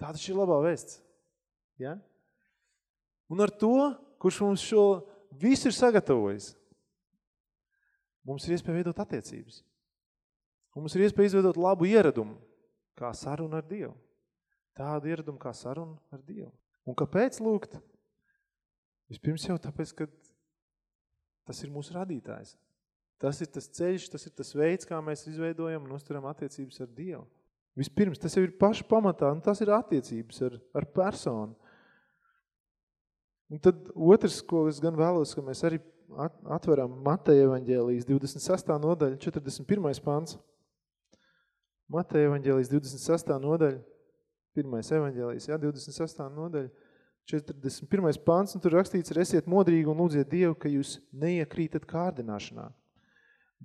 Tā taču ir labā vēsts. Ja? Un ar to, kurš mums šo visu ir sagatavojis, mums ir iespēja veidot attiecības. Mums ir iespēja izveidot labu ieradumu, kā saruna ar Dievu. Tādu ieradumu kā saruna ar Dievu. Un kāpēc lūgt? Vispirms jau tāpēc, ka tas ir mūsu radītājs. Tas ir tas ceļš, tas ir tas veids, kā mēs izveidojam un uzturam attiecības ar Dievu. Vispirms, tas jau ir paša pamatā, un tas ir attiecības ar, ar personu. Un tad otrs, ko es gan vēlos, ka mēs arī atveram Mateja evaņģēlijas 26. nodaļa, 41. pants. Mateja evaņģēlijas 26. nodaļa, 1. evaņģēlijas, jā, 26. nodaļa, 41. pants, un tur rakstīts, ir esiet modrīgi un lūdziet Dievu, ka jūs neiekrītat kārdināšanā.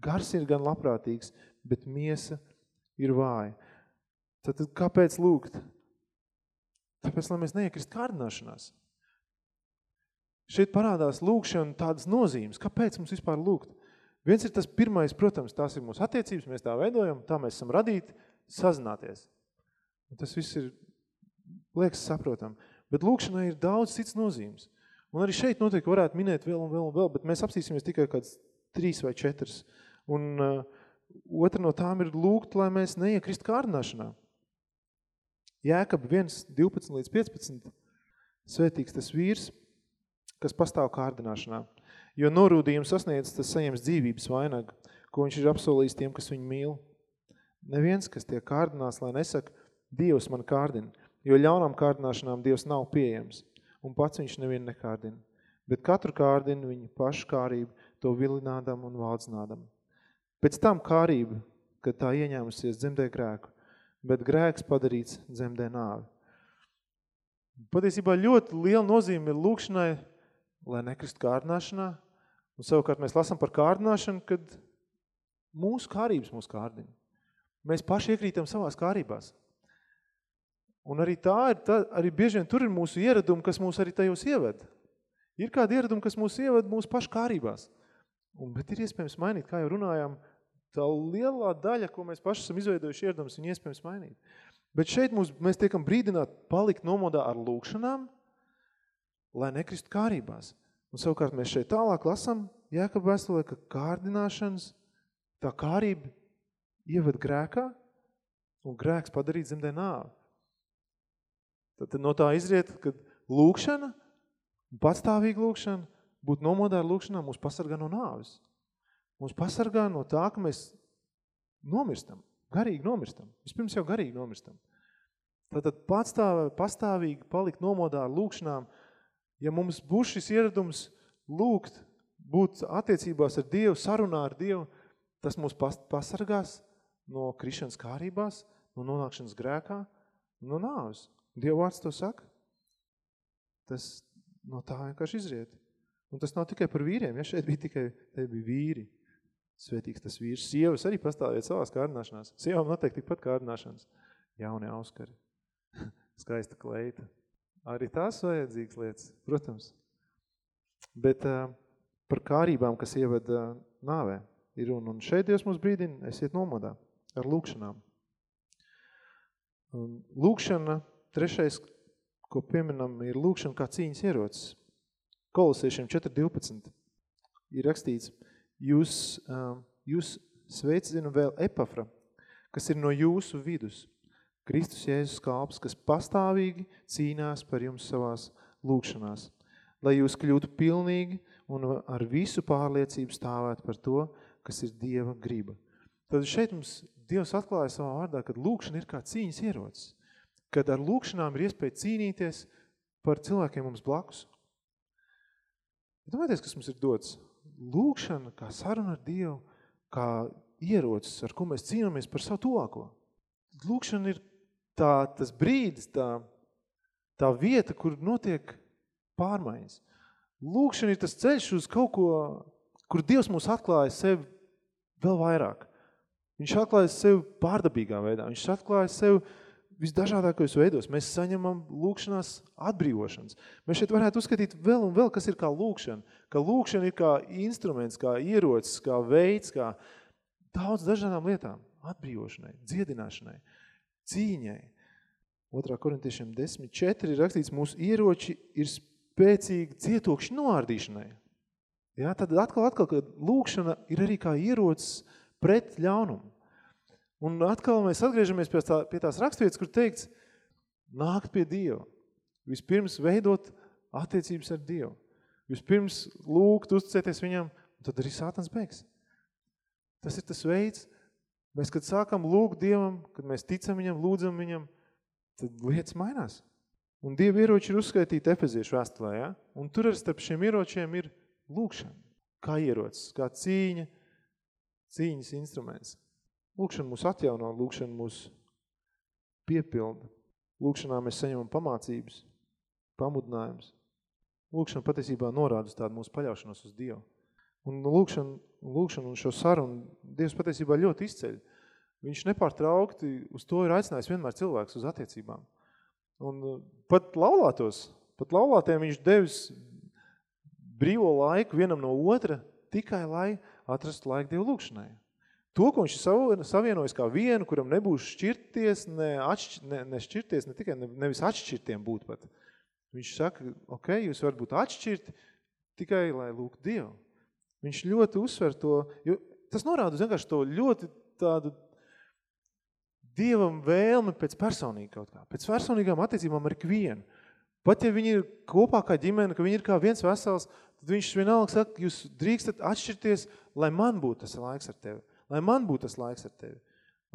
Gars ir gan labprātīgs, bet miesa ir vāja. Tad kāpēc lūgt? Tāpēc, lai mēs neiekrist kārdināšanās. Šeit parādās lūkšana tādas nozīmes. Kāpēc mums vispār lūgt? Viens ir tas pirmais, protams, tās ir mūsu attiecības, mēs tā veidojam, tā mēs esam radīti, sazināties. Un tas viss ir, liekas, saprotam. Bet lūkšanai ir daudz cits nozīmes. Un arī šeit noteikti varētu minēt vēl un vēl un vēl, bet mēs apstīsimies tikai kāds trīs vai četras. Un uh, otra no tām ir lūgt, lai mēs neiekrist kārdināšanā. Jēkab 1, 12 līdz 15. Svētīgs tas vīrs, kas pastāv kārdināšanā. Jo norūdījums sasniedz, tas saņems dzīvības vainagu, ko viņš ir apsolījis tiem, kas viņu mīl. Neviens, kas tiek kārdinās, lai nesaka, Dievs man kārdina, jo ļaunām kārdināšanām Dievs nav pieejams, un pats viņš nevienu nekārdina. Bet katru kārdina viņa pašu kārību, to vilinādam un valdzinādam. Pēc tam kārība, kad tā ieņēmusies dzemdē grēku, bet grēks padarīts dzemdē nāvi. Patiesībā ļoti liela nozīme ir lūkšanai, lai nekrist kārdināšanā. Un savukārt mēs lasām par kārdināšanu, kad mūsu kārības mūs kārdina. Mēs paši iekrītam savās kārībās. Un arī tā ir, tā, arī bieži vien tur ir mūsu ieradumi, kas mūs arī tajos ieved. Ir kādi ieradumi, kas mūs ieved mūsu pašu kārībās. Un, bet ir iespējams mainīt, kā jau runājām, tā lielā daļa, ko mēs paši esam izveidojuši ieradums, viņu iespējams mainīt. Bet šeit mums, mēs tiekam brīdināt palikt nomodā ar lūkšanām, lai nekristu kārībās. Un savukārt mēs šeit tālāk lasam Jēkab vēstulē, ka kārdināšanas, tā kārība ieved grēkā un grēks padarīt zemdē nāvi. Tad, no tā izriet, ka lūkšana, patstāvīga lūkšana, būt nomodā ar lūkšanām mūs pasargā no nāvis. Mūs pasargā no tā, ka mēs nomirstam, garīgi nomirstam. Vispirms jau garīgi nomirstam. Tātad patstāv, pastāvīgi palikt nomodā ar lūkšanām, ja mums būs šis ieradums lūgt, būt attiecībās ar Dievu, sarunā ar Dievu, tas mūs pasargās no krišanas kārībās, no nonākšanas grēkā, no nāves. Dievu vārds to saka. Tas no tā vienkārši izriet. Un tas nav tikai par vīriem, ja šeit bija tikai, te bija vīri. Svētīgs tas vīrs. Sievas arī pastāviet savās kārdināšanās. Sievām noteikti tikpat kārdināšanas. Jaunie auskari. Skaista kleita. Arī tās vajadzīgas lietas, protams. Bet uh, par kārībām, kas ieved uh, nāvē, ir runa. Un šeit Dievs mums brīdina, esiet nomodā ar lūkšanām. Un lūkšana, trešais, ko pieminam, ir lūkšana kā cīņas ierocis. Kolosiešiem 4.12 ir rakstīts, jūs, jūs sveicinu vēl Epafra, kas ir no jūsu vidus, Kristus Jēzus kalps, kas pastāvīgi cīnās par jums savās lūkšanās, lai jūs kļūtu pilnīgi un ar visu pārliecību stāvēt par to, kas ir Dieva griba. Tad šeit mums Dievs atklāja savā vārdā, ka lūkšana ir kā cīņas ierocis, kad ar lūkšanām ir iespēja cīnīties par cilvēkiem mums blakus. Domājieties, kas mums ir dots? Lūkšana kā saruna ar Dievu, kā ierocis, ar ko mēs cīnāmies par savu tuvāko. Lūkšana ir tā, tas brīdis, tā, tā vieta, kur notiek pārmaiņas. Lūkšana ir tas ceļš uz kaut ko, kur Dievs mūs atklāja sevi vēl vairāk. Viņš atklāja sevi pārdabīgā veidā. Viņš atklāja sevi visdažādākajos veidos. Mēs saņemam lūkšanās atbrīvošanas. Mēs šeit varētu uzskatīt vēl un vēl, kas ir kā lūkšana. Ka lūkšana ir kā instruments, kā ierocis, kā veids, kā daudz dažādām lietām. Atbrīvošanai, dziedināšanai, cīņai. 2. korintiešiem 10.4 ir rakstīts, mūsu ieroči ir spēcīgi cietokši noārdīšanai. Jā, tad atkal, atkal, ka lūkšana ir arī kā ierocis pret ļaunumu. Un atkal mēs atgriežamies pie, tā, pie tās rakstvietas, kur teikts, nākt pie Dieva. Vispirms veidot attiecības ar Dievu. Vispirms lūgt, uzticēties viņam, un tad arī sātans beigs. Tas ir tas veids, mēs, kad sākam lūgt Dievam, kad mēs ticam viņam, lūdzam viņam, tad lietas mainās. Un Dieva ieroči ir uzskaitīti Efeziešu vēstulē, ja? Un tur ar starp šiem ieročiem ir lūkšana. Kā ierocis, kā cīņa, cīņas instruments. Lūkšana mūs atjauno, lūkšana mūs piepilda. Lūkšanā mēs saņemam pamācības, pamudinājums. Lūkšana patiesībā norāda uz tādu mūsu paļaušanos uz Dievu. Un lūkšana, lūkšana un šo sarunu Dievs patiesībā ļoti izceļ. Viņš nepārtraukti uz to ir aicinājis vienmēr cilvēks uz attiecībām. Un uh, pat laulātos, pat laulātiem viņš devis brīvo laiku vienam no otra, tikai lai atrastu laiku Dievu lūkšanai. To, ko viņš savienojas kā vienu, kuram nebūs šķirties, ne, atšķ, ne, ne šķirties, ne tikai ne, nevis atšķirtiem būt pat. Viņš saka, ok, jūs varat būt atšķirti tikai, lai lūk Dievu. Viņš ļoti uzsver to, jo tas norāda uz vienkārši to ļoti tādu Dievam vēlmi pēc personīgi kaut kā, pēc personīgām attiecībām ar ikvienu. Pat ja viņi ir kopā kā ģimene, ka viņi ir kā viens vesels, tad viņš vienalga saka, jūs drīkstat atšķirties, lai man būtu tas laiks ar tevi lai man būtu tas laiks ar tevi.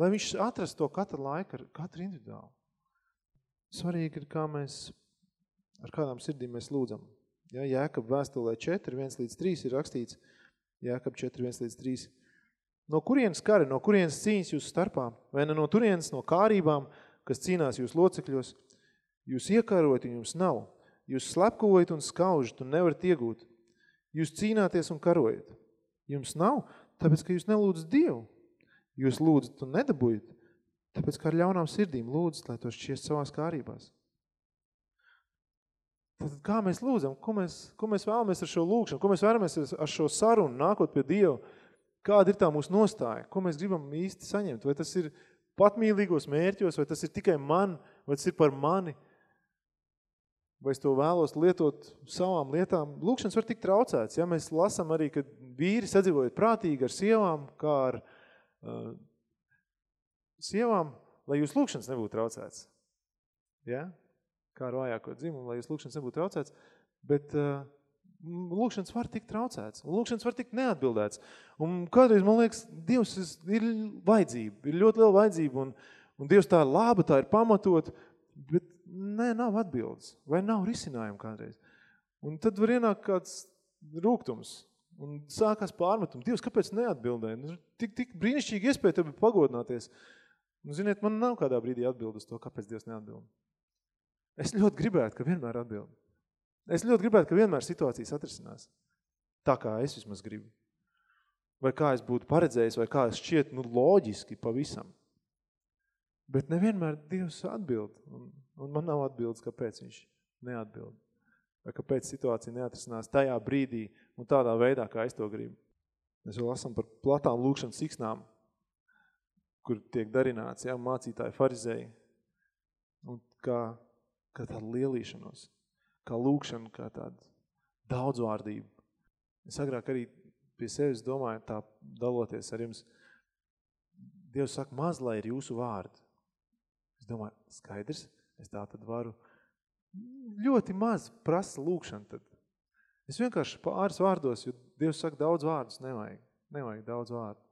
Lai viņš atrast to katru laiku katru individuālu. Svarīgi ir, kā mēs, ar kādām sirdīm mēs lūdzam. Ja, Jēkab vēstulē 4, 1 līdz 3 ir rakstīts, Jēkab 4, 1 līdz 3. No kurienes kari, no kurienes cīņas jūs starpā, vai ne no turienes no kārībām, kas cīnās jūs locekļos, jūs iekarojat un jums nav. Jūs slepkojat un skaužat un nevarat iegūt. Jūs cīnāties un karojat. Jums nav, Tāpēc, ka jūs nelūdzat Dievu. Jūs lūdzat un nedabūjat. Tāpēc, ka ar ļaunām sirdīm lūdzat, lai to šķiest savās kārībās. Tad kā mēs lūdzam? Ko mēs, ko mēs vēlamies ar šo lūkšanu? Ko mēs vēlamies ar šo sarunu, nākot pie Dieva? Kāda ir tā mūsu nostāja? Ko mēs gribam īsti saņemt? Vai tas ir patmīlīgos mērķos, vai tas ir tikai man, vai tas ir par mani? vai es to vēlos lietot savām lietām. Lūkšanas var tikt traucēts, ja mēs lasam arī, ka vīri sadzīvojot prātīgi ar sievām, kā ar uh, sievām, lai jūs lūkšanas nebūtu traucēts. Ja? Kā ar vājāko dzimumu, lai jūs lūkšanas nebūtu traucēts, bet uh, lūkšanas var tikt traucēts, lūkšanas var tikt neatbildēts. Un kādreiz, man liekas, Dievs ir vajadzība, ir ļoti liela vajadzība, un, un Dievs tā ir laba, tā ir pamatot, bet nē, nav atbildes, vai nav risinājumu kādreiz. Un tad var ienākt kāds rūgtums, un sākās pārmetumi. Dievs, kāpēc neatbildēja? Nu, tik, tik brīnišķīgi iespēja tevi pagodināties. Nu, ziniet, man nav kādā brīdī atbildes to, kāpēc Dievs neatbild. Es ļoti gribētu, ka vienmēr atbild. Es ļoti gribētu, ka vienmēr situācijas atrisinās. Tā kā es vismaz gribu. vai kā es būtu paredzējis, vai kā es šķiet nu, loģiski pavisam. Bet nevienmēr Dievs atbild, un, un man nav atbildes, kāpēc viņš neatbild. Kāpēc situācija neatrisinās tajā brīdī un tādā veidā, kā es to gribu. Mēs vēl esam par platām lūkšanas siksnām, kur tiek darināts, jā, mācītāji farizēji, un kā, kā tāda lielīšanos, kā lūkšana, kā tāda daudzvārdība. Es agrāk arī pie sevis domāju, tā daloties ar jums, Dievs saka, maz lai ir jūsu vārdi. Es domāju, skaidrs, es tā tad varu ļoti maz prasa lūkšana tad. Es vienkārši pāris vārdos, jo Dievs saka daudz vārdus, nevajag, nevajag daudz vārdu.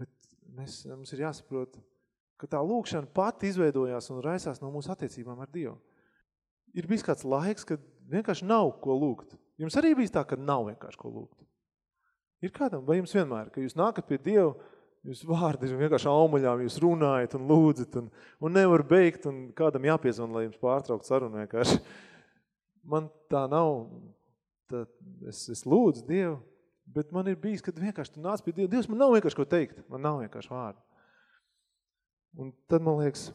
Bet mēs, mums ir jāsaprot, ka tā lūkšana pati izveidojās un raisās no mūsu attiecībām ar Dievu. Ir bijis kāds laiks, kad vienkārši nav ko lūgt. Jums arī bijis tā, ka nav vienkārši ko lūgt. Ir kādam, vai jums vienmēr, ka jūs nākat pie Dievu, jūs vārdi ir vienkārši aumaļām, jūs runājat un lūdzat un, un nevar beigt un kādam jāpiezvan, lai jums pārtraukt sarunu vienkārši. Man tā nav, tā, es, es lūdzu Dievu, bet man ir bijis, kad vienkārši tu nāc pie Dievu, Dievs man nav vienkārši ko teikt, man nav vienkārši vārdu. Un tad man liekas,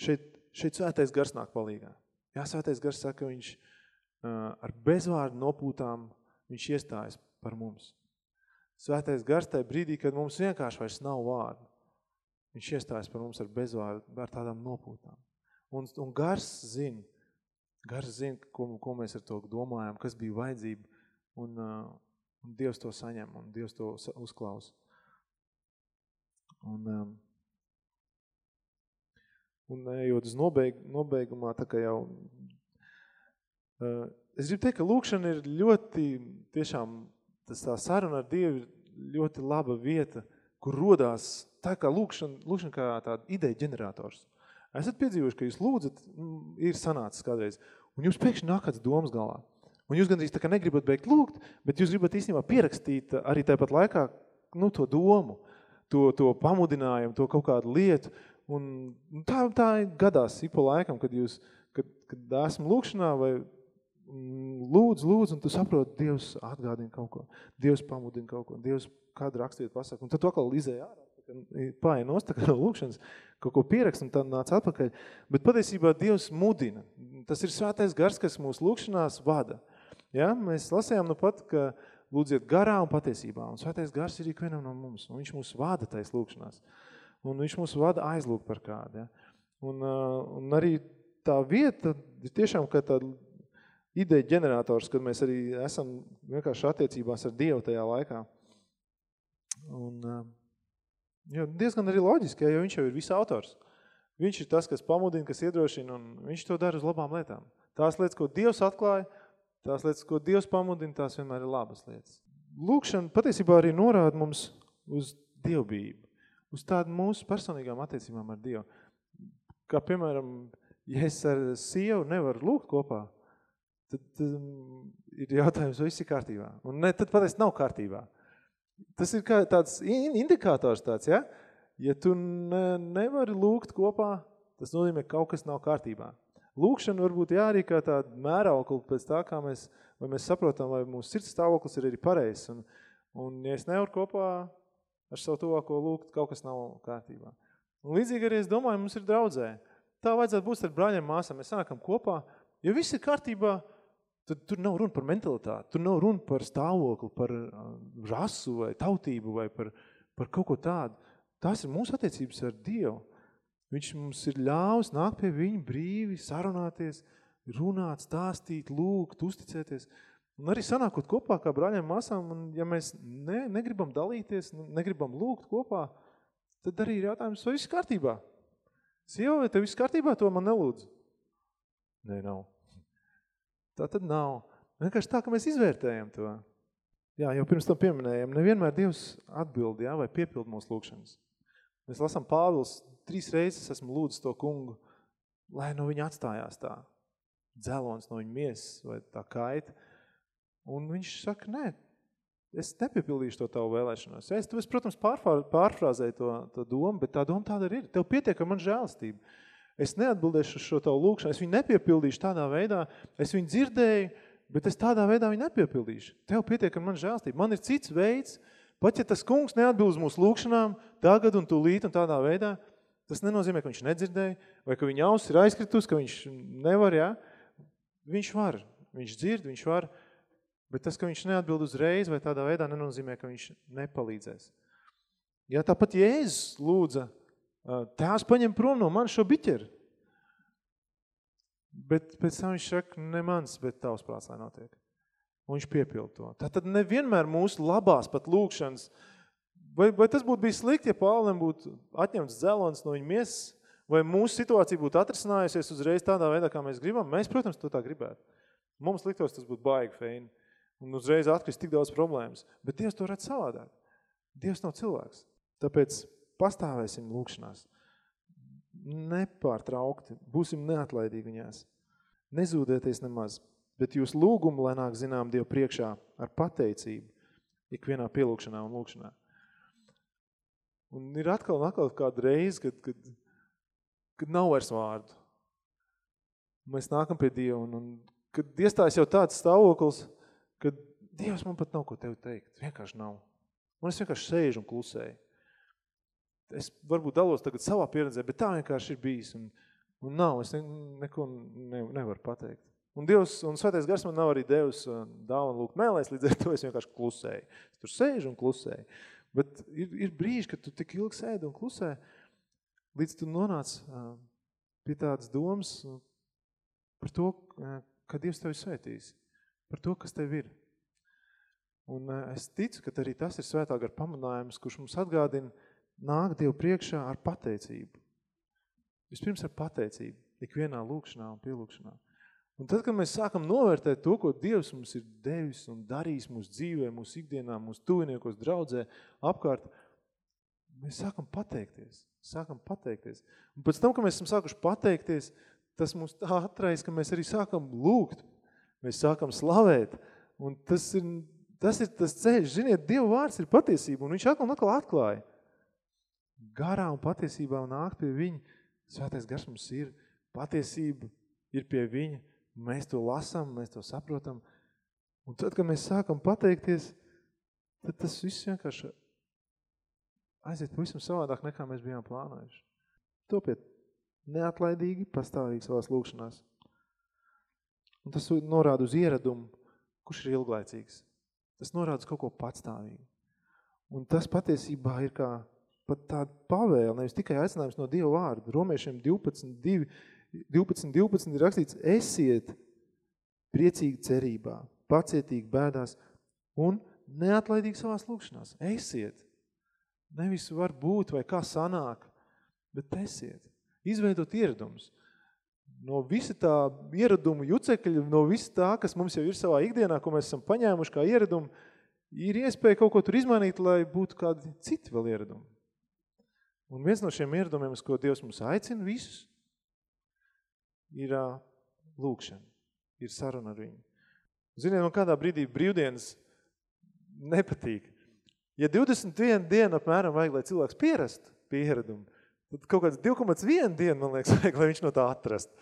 šeit, šeit svētais gars nāk palīgā. Jā, svētais gars saka, viņš uh, ar bezvārdu nopūtām viņš iestājas par mums. Svētais gars tajā brīdī, kad mums vienkārši vairs nav vārdu, viņš iestājas par mums ar bezvārdu, ar tādām nopūtām. Un, un gars zina, gars zina, ko, ko mēs ar to domājam, kas bija vajadzība, un, uh, un Dievs to saņem, un Dievs to uzklaus. Un, um, un ejot uz nobeig, nobeigumā, tā kā jau uh, Es gribu teikt, ka lūkšana ir ļoti, tiešām, tas tā saruna ar Dievu ir ļoti laba vieta, kur rodās tā kā lūkšana, lūkšana kā tāda ideja ģenerators. Esat piedzīvojuši, ka jūs lūdzat, ir sanācis kādreiz, un jums pēkšņi nāk kāds domas galā. Un jūs gandrīz tā kā negribat beigt lūgt, bet jūs gribat īstenībā pierakstīt arī tāpat laikā nu, to domu, to, to pamudinājumu, to kaut kādu lietu. Un tā, tā gadās ik pa laikam, kad jūs, kad, kad esmu lūkšanā vai Mm, lūdzu, lūdzu, un tu saproti, Dievs atgādina kaut ko, Dievs pamudina kaut ko, Dievs kādu rakstiet pasaka, un tad tu atkal izēja ārā, pārēj nost, tā kā no lūkšanas, kaut ko pierakst, un tad nāc atpakaļ. Bet patiesībā Dievs mudina. Tas ir svētais gars, kas mūsu lūkšanās vada. Ja? Mēs lasējām nu pat, ka lūdziet garā un patiesībā, un svētais gars ir ikvienam no mums, un viņš mūs vada tais lūkšanās. Un viņš mūs vada aizlūk par kādu. Ja? Un, un arī tā vieta ir tiešām, ka tā ideja ģenerators, kad mēs arī esam vienkārši attiecībās ar Dievu tajā laikā. Un, jo, diezgan arī loģiski, jo viņš jau ir visa autors. Viņš ir tas, kas pamudina, kas iedrošina, un viņš to dara uz labām lietām. Tās lietas, ko Dievs atklāja, tās lietas, ko Dievs pamudina, tās vienmēr ir labas lietas. Lūkšana patiesībā arī norāda mums uz dievbību, uz tādu mūsu personīgām attiecībām ar Dievu. Kā piemēram, ja es ar sievu nevaru lūgt kopā, tad um, ir jautājums, vai viss ir kārtībā. Un ne, tad pateikt, nav kārtībā. Tas ir kā tāds indikators tāds, ja? Ja tu ne, nevari lūgt kopā, tas nozīmē, ka kaut kas nav kārtībā. Lūkšana varbūt jārī kā tāda mēraukla pēc tā, kā mēs, vai mēs saprotam, vai mūsu sirds stāvoklis ir arī pareizs. Un, un ja es nevaru kopā ar savu tuvāko lūgt, kaut kas nav kārtībā. Un līdzīgi arī es domāju, mums ir draudzē. Tā vajadzētu būt ar brāļiem māsām. Mēs sanākam kopā, ja viss ir kārtībā, Tad tur nav runa par mentalitāti, tur nav runa par stāvokli, par rasu vai tautību vai par, par kaut ko tādu. Tās ir mūsu attiecības ar Dievu. Viņš mums ir ļāvis nākt pie viņa brīvi, sarunāties, runāt, stāstīt, lūgt, uzticēties. Un arī sanākot kopā kā brāļiem māsām, un ja mēs ne, negribam dalīties, negribam lūgt kopā, tad arī ir jautājums, vai viss kārtībā? Sieva, vai tev viss kārtībā, to man nelūdz? Nē, nav. Tā tad nav. Vienkārši tā, ka mēs izvērtējam to. Jā, jau pirms tam pieminējam, nevienmēr Dievs atbild, jā, vai piepild mūsu lūkšanas. Mēs lasām Pāvils, trīs reizes esmu lūdzis to kungu, lai no viņa atstājās tā dzelons no viņa miesas vai tā kaita. Un viņš saka, nē, es nepiepildīšu to tavu vēlēšanos. Es, es protams, pārfrāzēju to, to domu, bet tā doma tāda ir. Tev pietiek ar man žēlistību. Es neatbildēšu uz šo tavu lūkšanu, es viņu nepiepildīšu tādā veidā, es viņu dzirdēju, bet es tādā veidā viņu nepiepildīšu. Tev pietiek ar man žēlstību. Man ir cits veids, pat ja tas kungs neatbilst mūsu lūkšanām tagad un tūlīt un tādā veidā, tas nenozīmē, ka viņš nedzirdēja, vai ka viņa auss ir aizkritus, ka viņš nevar, ja? Viņš var, viņš dzird, viņš var, bet tas, ka viņš neatbild uzreiz vai tādā veidā, nenozīmē, ka viņš nepalīdzēs. Ja tāpat Jēzus lūdza, tēvs paņem prom no man šo biķeri, Bet pēc tam viņš saka, ne mans, bet tavs prāts, lai notiek. Un viņš piepild to. Tātad nevienmēr mūsu labās pat lūkšanas, vai, vai tas būtu bijis slikti, ja Pāvlim būtu atņemts dzelons no viņa miesas, vai mūsu situācija būtu atrisinājusies uzreiz tādā veidā, kā mēs gribam, mēs, protams, to tā gribētu. Mums liktos, tas būtu baigi feini. Un uzreiz atkrist tik daudz problēmas. Bet Dievs to redz savādāk. Dievs nav cilvēks. Tāpēc pastāvēsim lūkšanās nepārtraukti, būsim neatlaidīgi viņās. Nezūdieties nemaz, bet jūs lūgumu, lai nāk zinām Dievu priekšā ar pateicību, ikvienā pielūkšanā un lūkšanā. Un ir atkal un atkal kāda reize, kad, kad, kad nav vairs vārdu. Mēs nākam pie Dieva un, un kad iestājas jau tāds stāvoklis, kad Dievs man pat nav ko tev teikt. Vienkārši nav. Un es vienkārši sēžu un klusēju es varbūt dalos tagad savā pieredzē, bet tā vienkārši ir bijis. Un, un nav, es ne, neko ne, nevaru pateikt. Un Dievs, un Svētais Gars man nav arī devis uh, dāvanu lūgt mēlēs, līdz ar to es vienkārši klusēju. Es tur sēžu un klusēju. Bet ir, ir brīži, kad tu tik ilgi sēdi un klusē, līdz tu nonāc uh, pie tādas domas uh, par to, ka Dievs tevi svētīs, par to, kas tev ir. Un es ticu, ka arī tas ir svētā gar pamanājums, kurš mums atgādina, nāk Dievu priekšā ar pateicību. Vispirms ar pateicību, ikvienā lūkšanā un pielūkšanā. Un tad, kad mēs sākam novērtēt to, ko Dievs mums ir devis un darījis mūsu dzīvē, mūsu ikdienā, mūsu tuviniekos, draudzē, apkārt, mēs sākam pateikties. Sākam pateikties. Un pēc tam, kad mēs esam sākuši pateikties, tas mums tā atrais, ka mēs arī sākam lūgt. Mēs sākam slavēt. Un tas ir tas, ir tas ceļš. Ziniet, Dieva vārds ir patiesība, un viņš atkal un atkal atklāja garā un patiesībā nāk pie viņa. Svētais gars mums ir, patiesība ir pie viņa, mēs to lasām, mēs to saprotam. Un tad, kad mēs sākam pateikties, tad tas viss vienkārši aiziet pavisam savādāk, nekā mēs bijām plānojuši. Topiet neatlaidīgi, pastāvīgi savās lūkšanās. Un tas norāda uz ieradumu, kurš ir ilglaicīgs. Tas norāda uz kaut ko patstāvīgu. Un tas patiesībā ir kā pat tāda pavēle, nevis tikai aicinājums no Dieva vārda. Romiešiem 12, 2, 12, 12 ir rakstīts, esiet priecīgi cerībā, pacietīgi bēdās un neatlaidīgi savās lūkšanās. Esiet. Nevis var būt vai kā sanāk, bet esiet. Izveidot ieradumus. No visa tā ieradumu jucekļa, no visa tā, kas mums jau ir savā ikdienā, ko mēs esam paņēmuši kā ieradumu, ir iespēja kaut ko tur izmainīt, lai būtu kādi citi vēl ieradumi. Un viens no šiem ieradumiem, uz ko Dievs mums aicina visus, ir lūkšana, ir saruna ar viņu. Ziniet, man kādā brīdī brīvdienas nepatīk. Ja 21 diena apmēram vajag, lai cilvēks pierast pie ieradumu, tad kaut kāds 2,1 diena, man liekas, vajag, lai viņš no tā atrast.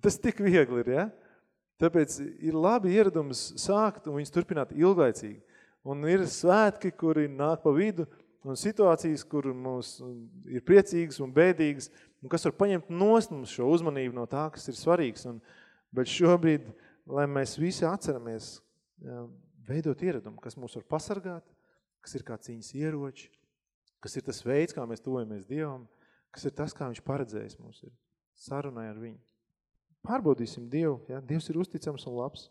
Tas tik viegli ir, ja? Tāpēc ir labi ieradums sākt un viņus turpināt ilglaicīgi. Un ir svētki, kuri nāk pa vidu, un situācijas, kur mums ir priecīgas un bēdīgas, un kas var paņemt nost mums šo uzmanību no tā, kas ir svarīgs. Un, bet šobrīd, lai mēs visi atceramies, veidot ieradumu, kas mūs var pasargāt, kas ir kā cīņas ieroči, kas ir tas veids, kā mēs tuvojamies Dievam, kas ir tas, kā viņš paredzējis mums ir sarunai ar viņu. Pārbaudīsim Dievu, ja? Dievs ir uzticams un labs.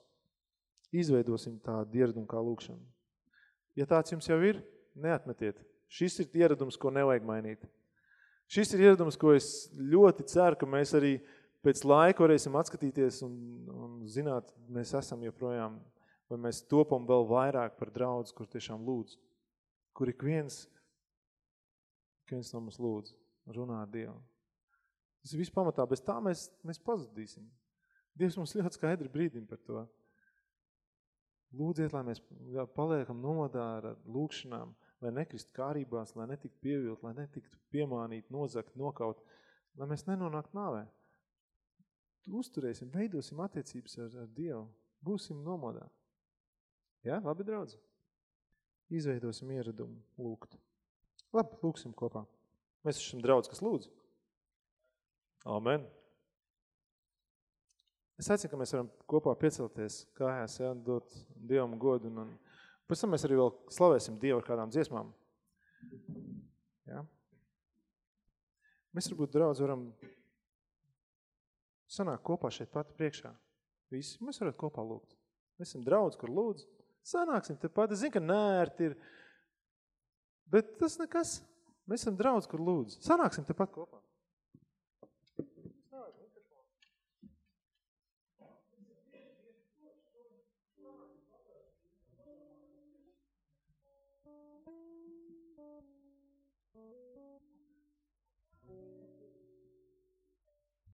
Izveidosim tādu ieradumu kā lūkšanu. Ja tāds jums jau ir, neatmetiet. Šis ir ieradums, ko nevajag mainīt. Šis ir ieradums, ko es ļoti ceru, ka mēs arī pēc laika varēsim atskatīties un, un zināt, mēs esam joprojām, vai mēs topam vēl vairāk par draudz, kur tiešām lūdz, kur ik viens, ik viens no mums lūdz, runā ar Dievu. Tas ir viss pamatā, bez tā mēs, mēs pazudīsim. Dievs mums ļoti skaidri brīdina par to. Lūdziet, lai mēs paliekam nomodā ar lūkšanām, lai nekristu kārībās, lai netiktu pievilt, lai netiktu piemānīt, nozakt, nokaut, lai mēs nenonāktu nāvē. Uzturēsim, veidosim attiecības ar, ar Dievu. Būsim nomodā. Jā, labi, draudz? Izveidosim ieradumu lūgt. Labi, lūksim kopā. Mēs esam draudz, kas lūdz. Amen. Es aicinu, ka mēs varam kopā piecelties kājās, jā, dot Dievam godu. Un, un pēc tam mēs arī vēl slavēsim Dievu ar kādām dziesmām. Jā. Mēs varbūt draudz varam sanākt kopā šeit pat priekšā. Visi, mēs varam kopā lūgt. Mēs esam draudz, kur lūdzu. Sanāksim te pat. Es zinu, ka nērti ir. Bet tas nekas. Mēs esam draudz, kur lūdzu. Sanāksim te pat kopā.